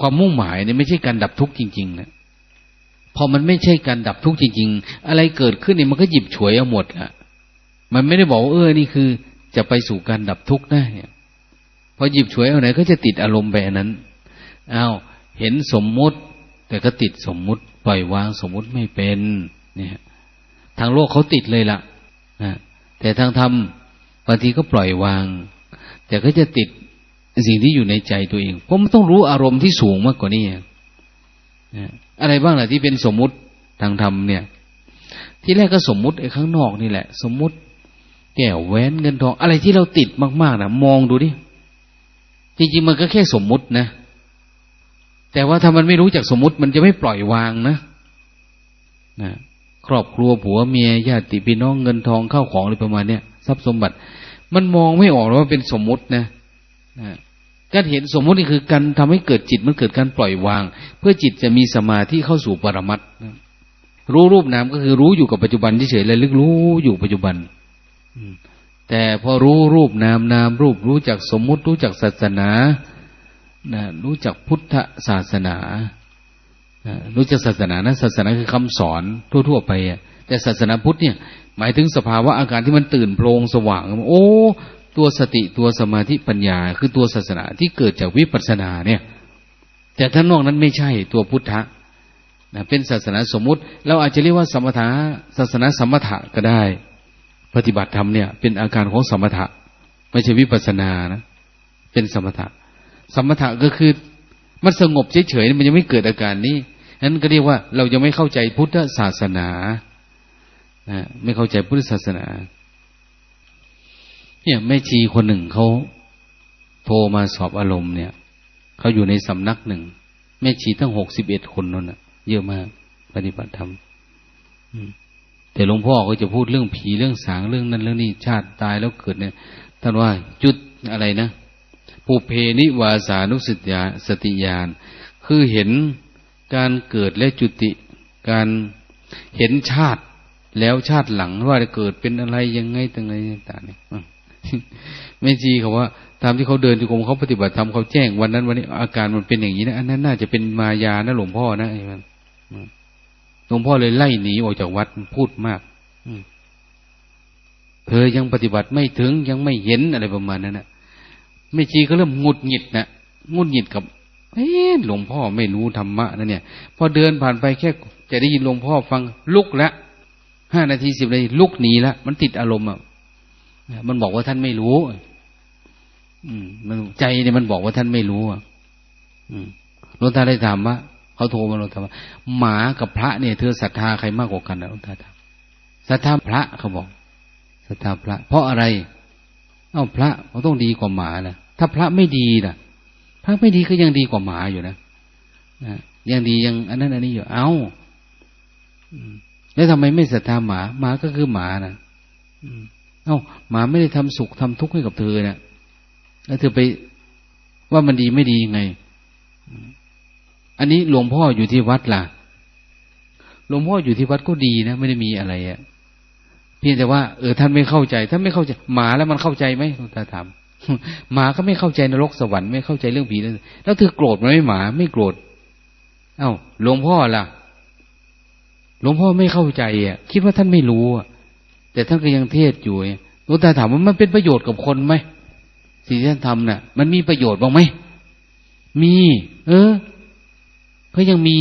ความมุ่งหมายเนี่ยไม่ใช่การดับทุกข์จริง ๆ นะพอมันไม่ใช่การดับทุกข์จริง ๆ อะไรเกิดขึ้นเนี่ยมันก็หยิบฉวยเอาหมดละมันไม่ได้บอกเออนี่คือ จะไปสู่การดับทุกข์ได้พอหยิบฉวยเอาไหนก็จะติดอารมณ์แบบนั้นอ้าวเห็นสมมุติ แต่ก็ติดสมมุติ ปล่อยวางสมมุติไม่เป็น เนี่ย ทางโลกเขาติดเลยละ่ะนะแต่ทางธรรมบางทีก็ปล่อยวาง แต่ก็จะติดสิ่งที่อยู่ในใจตัวเองเพราะมันต้องรู้อารมณ์ที่สูงมากกว่านี้นะอะไรบ้างล่ะที่เป็นสมมุติทางธรรมเนี่ย ที่แรกก็สมมุติไอ้ข้างนอกนี่แหละ สมมุติ แก้วแหวนเงินทอง อะไรที่เราติดมาก ๆนะมองดูดิจริงๆมันก็แค่สมมุตินะ แต่ว่าถ้ามันไม่รู้จักสมมุติ มันจะไม่ปล่อยวางนะนะครอบครัวผัวเมียญาติพี่น้องเงินทองเข้าของอะไรประมาณเนี้ยทรัพย์สมบัติ มันมองไม่ออกว่าเป็นสมมุตินะนะการเห็นสมมุตินี่คือการทำให้เกิดจิตมันเกิดการปล่อยวาง เพื่อจิตจะมีสมาธิเข้าสู่ปรมัตรู้รูปนามก็คือรู้อยู่กับปัจจุบันเฉยๆเลยลึกรู้อยู่ปัจจุบัน แต่พอรู้รูปนามนามรูปรู้จักสมมุติรู้จักศาสนานะรู้จักพุทธศาสนารู้จักศาสนานะศาสนาคือคำสอนทั่ว ๆ ไปแต่ศาสนาพุทธเนี่ย หมายถึงสภาวะอาการที่มันตื่นโพลงสว่าง โอ้ ตัวสติตัวสมาธิปัญญา คือตัวศาสนาที่เกิดจากวิปัสสนาเนี่ย แต่ท่านนอกนั้นไม่ใช่ตัวพุทธะนะเป็นศาสนาสมมุติ เราอาจจะเรียกว่าสมถะศาสนาสมถะก็ได้ ปฏิบัติธรรมเนี่ย เป็นอาการของสมถะ ไม่ใช่วิปัสสนานะเป็นสมถะ สมถะก็คือมันสงบเฉยๆมันยังไม่เกิดอาการนี้นั้นก็เรียกว่าเรายังไม่เข้าใจพุทธศาสนานะไม่เข้าใจพุทธศาสนา เนี่ยแม่ชีคนหนึ่งเขาโทรมาสอบอารมณ์เนี่ยเขาอยู่ในสำนักหนึ่งแม่ชีทั้งหกสิบเอ็ดคนนั่นนะเยอะมาก ปฏิบัติธรรม แต่หลวงพ่อก็จะพูดเรื่องผีเรื่องสางเรื่องนั้นเรื่องนี้ชาติตายแล้วเกิดเนี่ยท่านว่าจุดอะไรนะปุเพนิวาสานุสติยาสติยานคือเห็นการเกิดและจุติ การเห็นชาติแล้วชาติหลังว่าจะเกิดเป็นอะไรยังไงต่างไงต่างเนี่ยไม่จีเขาว่าตามที่เขาเดินที่กรมเขาปฏิบัติธรรมเขาแจ้งวันนั้นวันนี้อาการมันเป็นอย่างนี้นะอันนั้นน่าจะเป็นมายานะหลวงพ่อนะไอ้มัน หลวงพ่อเลยไล่หนีออกจากวัดพูดมากเธอยังปฏิบัติไม่ถึงยังไม่เห็นอะไรประมาณนั้นนะไม่ชีก็เริ่มงุดหงิดนะงุดหงิดกับเอ๊หลวงพ่อไม่รู้ธรรมะนะเนี่ยพอเดินผ่านไปแค่ จะได้ยินหลวงพ่อฟังลุกแล้วห้านาทีสิบนาทีลุกหนีแล้วมันติดอารมณ์อะมันบอกว่าท่านไม่รู้ อืม มันใจเนี่ยมันบอกว่าท่านไม่รู้อะ อืมหลวงตาได้ถามว่า เขาโทรมาหลวงตาว่าหมากับพระเนี่ยเธอศรัทธาใครมากกว่ากันนะหลวงตาถามศรัทธาพระเขาบอกศรัทธาพระ เพราะอะไร เอ้าพระเขาต้องดีกว่าหมานะถ้าพระไม่ดีนะพระไม่ดีก็ยังดีกว่าหมาอยู่นะนะยังดียังอันนั้นอันนี้อยู่เอา้าแล้วทำไมไม่ศรัทธาหมา หมาก็คือหมานะเอา้าหมาไม่ได้ทำสุขทำทุกข์ให้กับเธอเนะี่ยแล้วเธอไปว่ามันดีไม่ดียังไง อันนี้หลวงพ่ออยู่ที่วัดล่ะ หลวงพ่ออยู่ที่วัดก็ดีนะไม่ได้มีอะไรอะเพียงแต่ว่าเออท่านไม่เข้าใจท่านไม่เข้าใจหมาแล้วมันเข้าใจไหมตาถามหมาก็ไม่เข้าใจนรกสวรรค์ไม่เข้าใจเรื่องผีแล้วแล้วเธอโกรธไหมหมา ไม่โกรธเอ้าหลวงพ่อล่ะ หลวงพ่อไม่เข้าใจอะ คิดว่าท่านไม่รู้อะแต่ท่านก็ยังเทศอยู่หลวงตาถามว่ามันเป็นประโยชน์กับคนไหมสิ่งที่ท่านทำน่ะ มันมีประโยชน์บ้างไหมมี เออ ก็ยังมี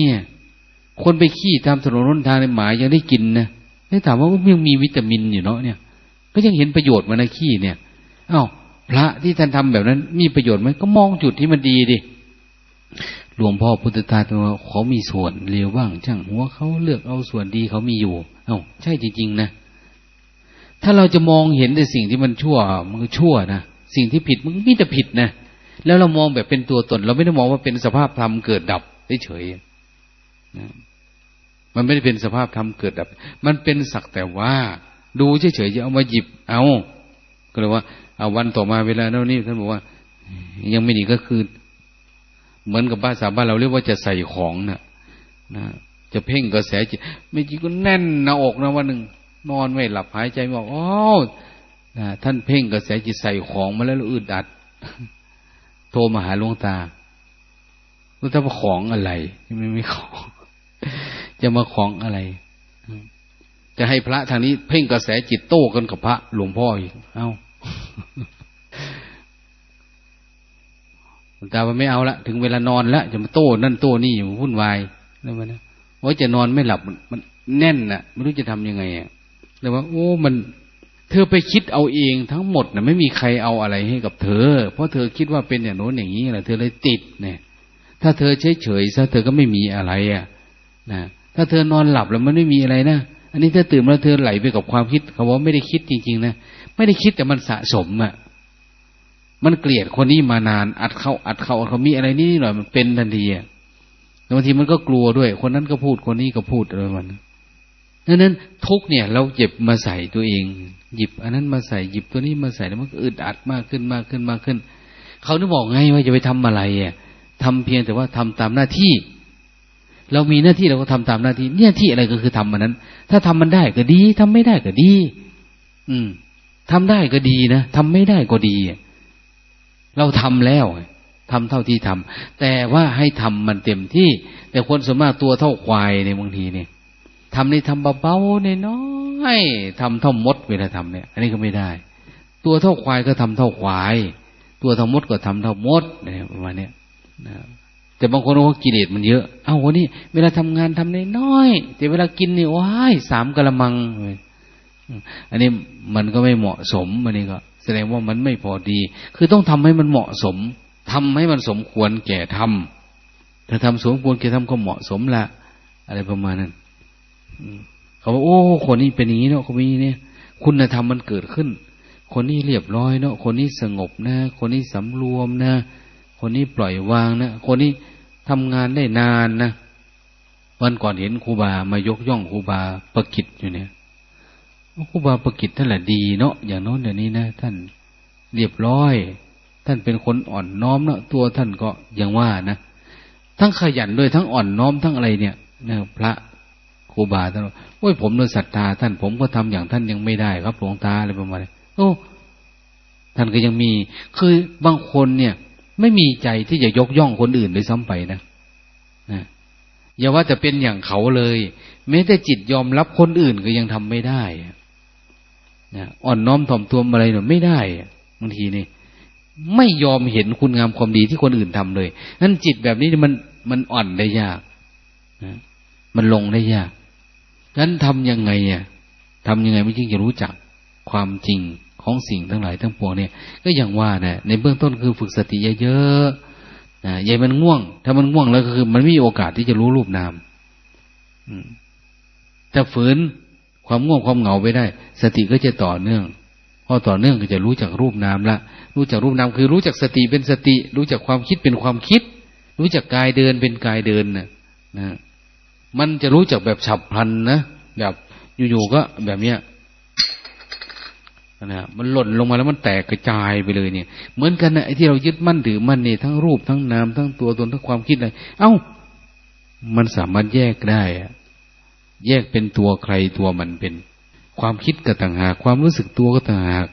คนไปขี้ตามถนนรนทางในหมายังได้กินนะได้ถามว่ายังมีวิตามินอยู่เนาะเนี่ย ก็ยังเห็นประโยชน์มาในขี้เนี่ย เอ้า พระที่ท่านทำแบบนั้น มีประโยชน์ไหมก็มองจุดที่มันดีดิหลวงพ่อพุทธทาสว่าเขามีส่วนเลวบ้างช่างหัวเขาเลือกเอาส่วนดีเขามีอยู่ เอา้าใช่จริงๆนะถ้าเราจะมองเห็นแต่สิ่งที่มันชั่ว มันก็ชั่วนะสิ่งที่ผิดมันมีแต่ผิดนะแล้วเรามองแบบเป็นตัวตน เราไม่ได้มองว่าเป็นสภาพธรรมเกิดดับ เฉยๆมันไม่ได้เป็นสภาพธรรมเกิดดับ มันเป็นสักแต่ว่า ดูเฉยๆจะเอามาหยิบเอา ก็เลยว่า เอาวันต่อมาเวลาเท่านี้ท่านบอกว่า ยังไม่ดีก็คือ เหมือนกับบ้านสาบ้านเราเรียกว่าจะใส่ของนะนะจะเพ่งกระแสจิตไม่จีก็แน่นหน้าอกนะวันหนึ่งนอนไม่หลับหายใจบอกอ๋อท่านเพ่งกระแสจิตใส่ของมาแล้วอึดอัด โทรมาหาหลวงตา หลวงตาว่าของอะไรไม่ไม่ของจะมาของอะไร จะให้พระทางนี้เพ่งกระแสจิตโต้กันกับพระหลวงพ่ออีก เอา้าตาว่าไม่เอาละถึงเวลานอนแล้วจะมาโต้นั่นโต้นี่อยู่วุ่นวายแล้วมันว่าจะนอนไม่หลับมันแน่นน่ะไม่รู้จะทํำยังไงอะแต่ว่า โอ้มัน เธอไปคิดเอาเองทั้งหมดนะไม่มีใครเอาอะไรให้กับเธอ เพราะเธอคิดว่าเป็นอย่างโน้นอย่างนี้แหละเธอเลยติดเนี่ย ถ้าเธอเฉยเฉยซะเธอก็ไม่มีอะไรอะนะถ้าเธอนอนหลับแล้วมันไม่มีอะไรนะอันนี้ถ้าตื่นแล้วเธอไหลไปกับความคิดเขาว่าไม่ได้คิดจริง ๆ นะไม่ได้คิดแต่มันสะสมอะมันเกลียดคนนี้มานาน อัดเข้าอัดเข้าเขามีอะไรนี่หน่อยมันเป็นทันทีอะบางทีมันก็กลัวด้วย คนนั้นก็พูดคนนี้ก็พูดอะไรมันดังนั้นทุกเนี่ย เราเจ็บมาใส่ตัวเอง หยิบ อันนั้นมาใส่หยิบตัวนี้มาใส่แล้วมันก็อึดอัดมากขึ้นมากขึ้นมากขึ้น เขานึกบอกไงว่าจะไปทำอะไรอะ ทำเพียงแต่ว่าทำตามหน้าที่ เรามีหน้าที่เราก็ทำตามหน้าที่ เนี่ยที่อะไรก็คือทำมันนั้น ถ้าทำมันได้ก็ดีทำไม่ได้ก็ดี อืมทำได้ก็ดีนะทำไม่ได้ก็ดี เราทำแล้วทำเท่าที่ทำแต่ว่าให้ทำมันเต็มที่ แต่คนส่วนมากตัวเท่าควายในบางทีเนี่ยทำนี่ทำเบาๆในน้อยทำเท่ามดเวลาทำเนี่ย อันนี้ก็ไม่ได้ ตัวเท่าควายก็ทำเท่าควาย ตัวเท่ามดก็ทำเท่ามดเนี่ยประมาณนี้ นะแต่บางคนว่ากิเลสมันเยอะ เอาวันนี้เวลาทำงานทำในน้อยๆแต่เวลากินนี่ว้ายสามกะละมัง อันนี้มันก็ไม่เหมาะสมอันนี้ก็ แสดงว่ามันไม่พอดี คือต้องทำให้มันเหมาะสมทำให้มันสมควรแก่ทำถ้าทำสมควรแก่ทำก็เหมาะสมละอะไรประมาณนั้นเขาบอกโอ้คนนี้เป็นอย่างนี้เนาะคนนี้เนี่ย คุณธรรมมันเกิดขึ้น คนนี้เรียบร้อยเนาะคนนี้สงบนะ คนนี้สำรวมนะ คนนี้ปล่อยวางนะ คนนี้ทำงานได้นานนะ วันก่อนเห็นครูบามายกย่องครูบาประกิตอยู่เนี่ยครูบาประกิตท่านแหละดีเนาะอย่างโน้นอย่างนี้นะ ท่านเรียบร้อย ท่านเป็นคนอ่อนน้อมเนาะตัวท่านก็อยังว่านะทั้งขยันด้วยทั้งอ่อนน้อมทั้งอะไรเนี่ยนะพระครูบาท่านโอ้ยผมโดยศรัทธาท่านผมก็ทำอย่างท่านยังไม่ได้ครับหลวงตาอะไรประมาณนี้โอ้ท่านก็ยังมี คือบางคนเนี่ย ไม่มีใจที่จะยกย่องคนอื่นโดยซ้ำไปนะนะอย่าว่าจะเป็นอย่างเขาเลย แม้แต่จิตยอมรับคนอื่นก็ยังทำไม่ได้นะอ่อนน้อมถ่อมตัวอะไรเนี่ยไม่ได้บางทีนี่ไม่ยอมเห็นคุณงามความดีที่คนอื่นทำเลยนั้นจิตแบบนี้มันมันอ่อนได้ยากนะมันลงได้ยากงั้นทำยังไงอะทำยังไงไม่จึงจะรู้จักความจริง ของสิ่งทั้งหลายทั้งปวงเนี่ย ก็อย่างว่านะในเบื้องต้นคือฝึกสติเยอะๆนะอย่ามันง่วง ถ้ามันง่วงแล้วก็คือ มันไม่มีโอกาสที่จะรู้รูปนามถ้าฝืนความง่วงความเหงาไปได้ สติก็จะต่อเนื่องพอต่อเนื่องก็จะรู้จักรูปนามละรู้จักรูปนามคือรู้จักสติเป็นสติ รู้จักความคิดเป็นความคิด รู้จักกายเดินเป็นกายเดินนะนะมันจะรู้จักแบบฉับพลันนะแบบอยู่ๆก็แบบเนี้ย นะมันหล่นลงมาแล้วมันแตกกระจายไปเลยเนี่ย เหมือนกันนะไอ้ที่เรายึดมั่นถือมั่นเนี่ยทั้งรูปทั้งนามทั้งตัวตนทั้งความคิดอะไรเอ้า มันสามารถแยกได้อะแยกเป็นตัวใครตัวมันเป็น ความคิดก็ต่างหากความรู้สึกตัวก็ต่างหาก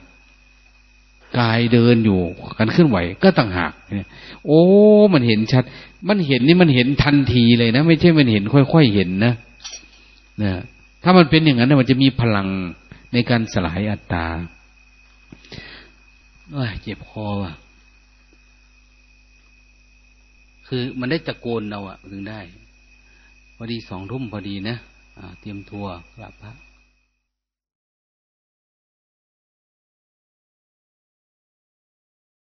กายเดินอยู่การเคลื่อนไหวก็ต่างหากเนี่ยโอ้ มันเห็นชัด มันเห็นนี่มันเห็นทันทีเลยนะ ไม่ใช่มันเห็นค่อยๆเห็นนะนะถ้ามันเป็นอย่างนั้นมันจะมีพลังในการสลายอัตตา เจ็บคอว่ะ คือมันได้ตะโกนเราอะถึงได้ พอดีสองทุ่มพอดีนะเตรียมทัวกลับพระ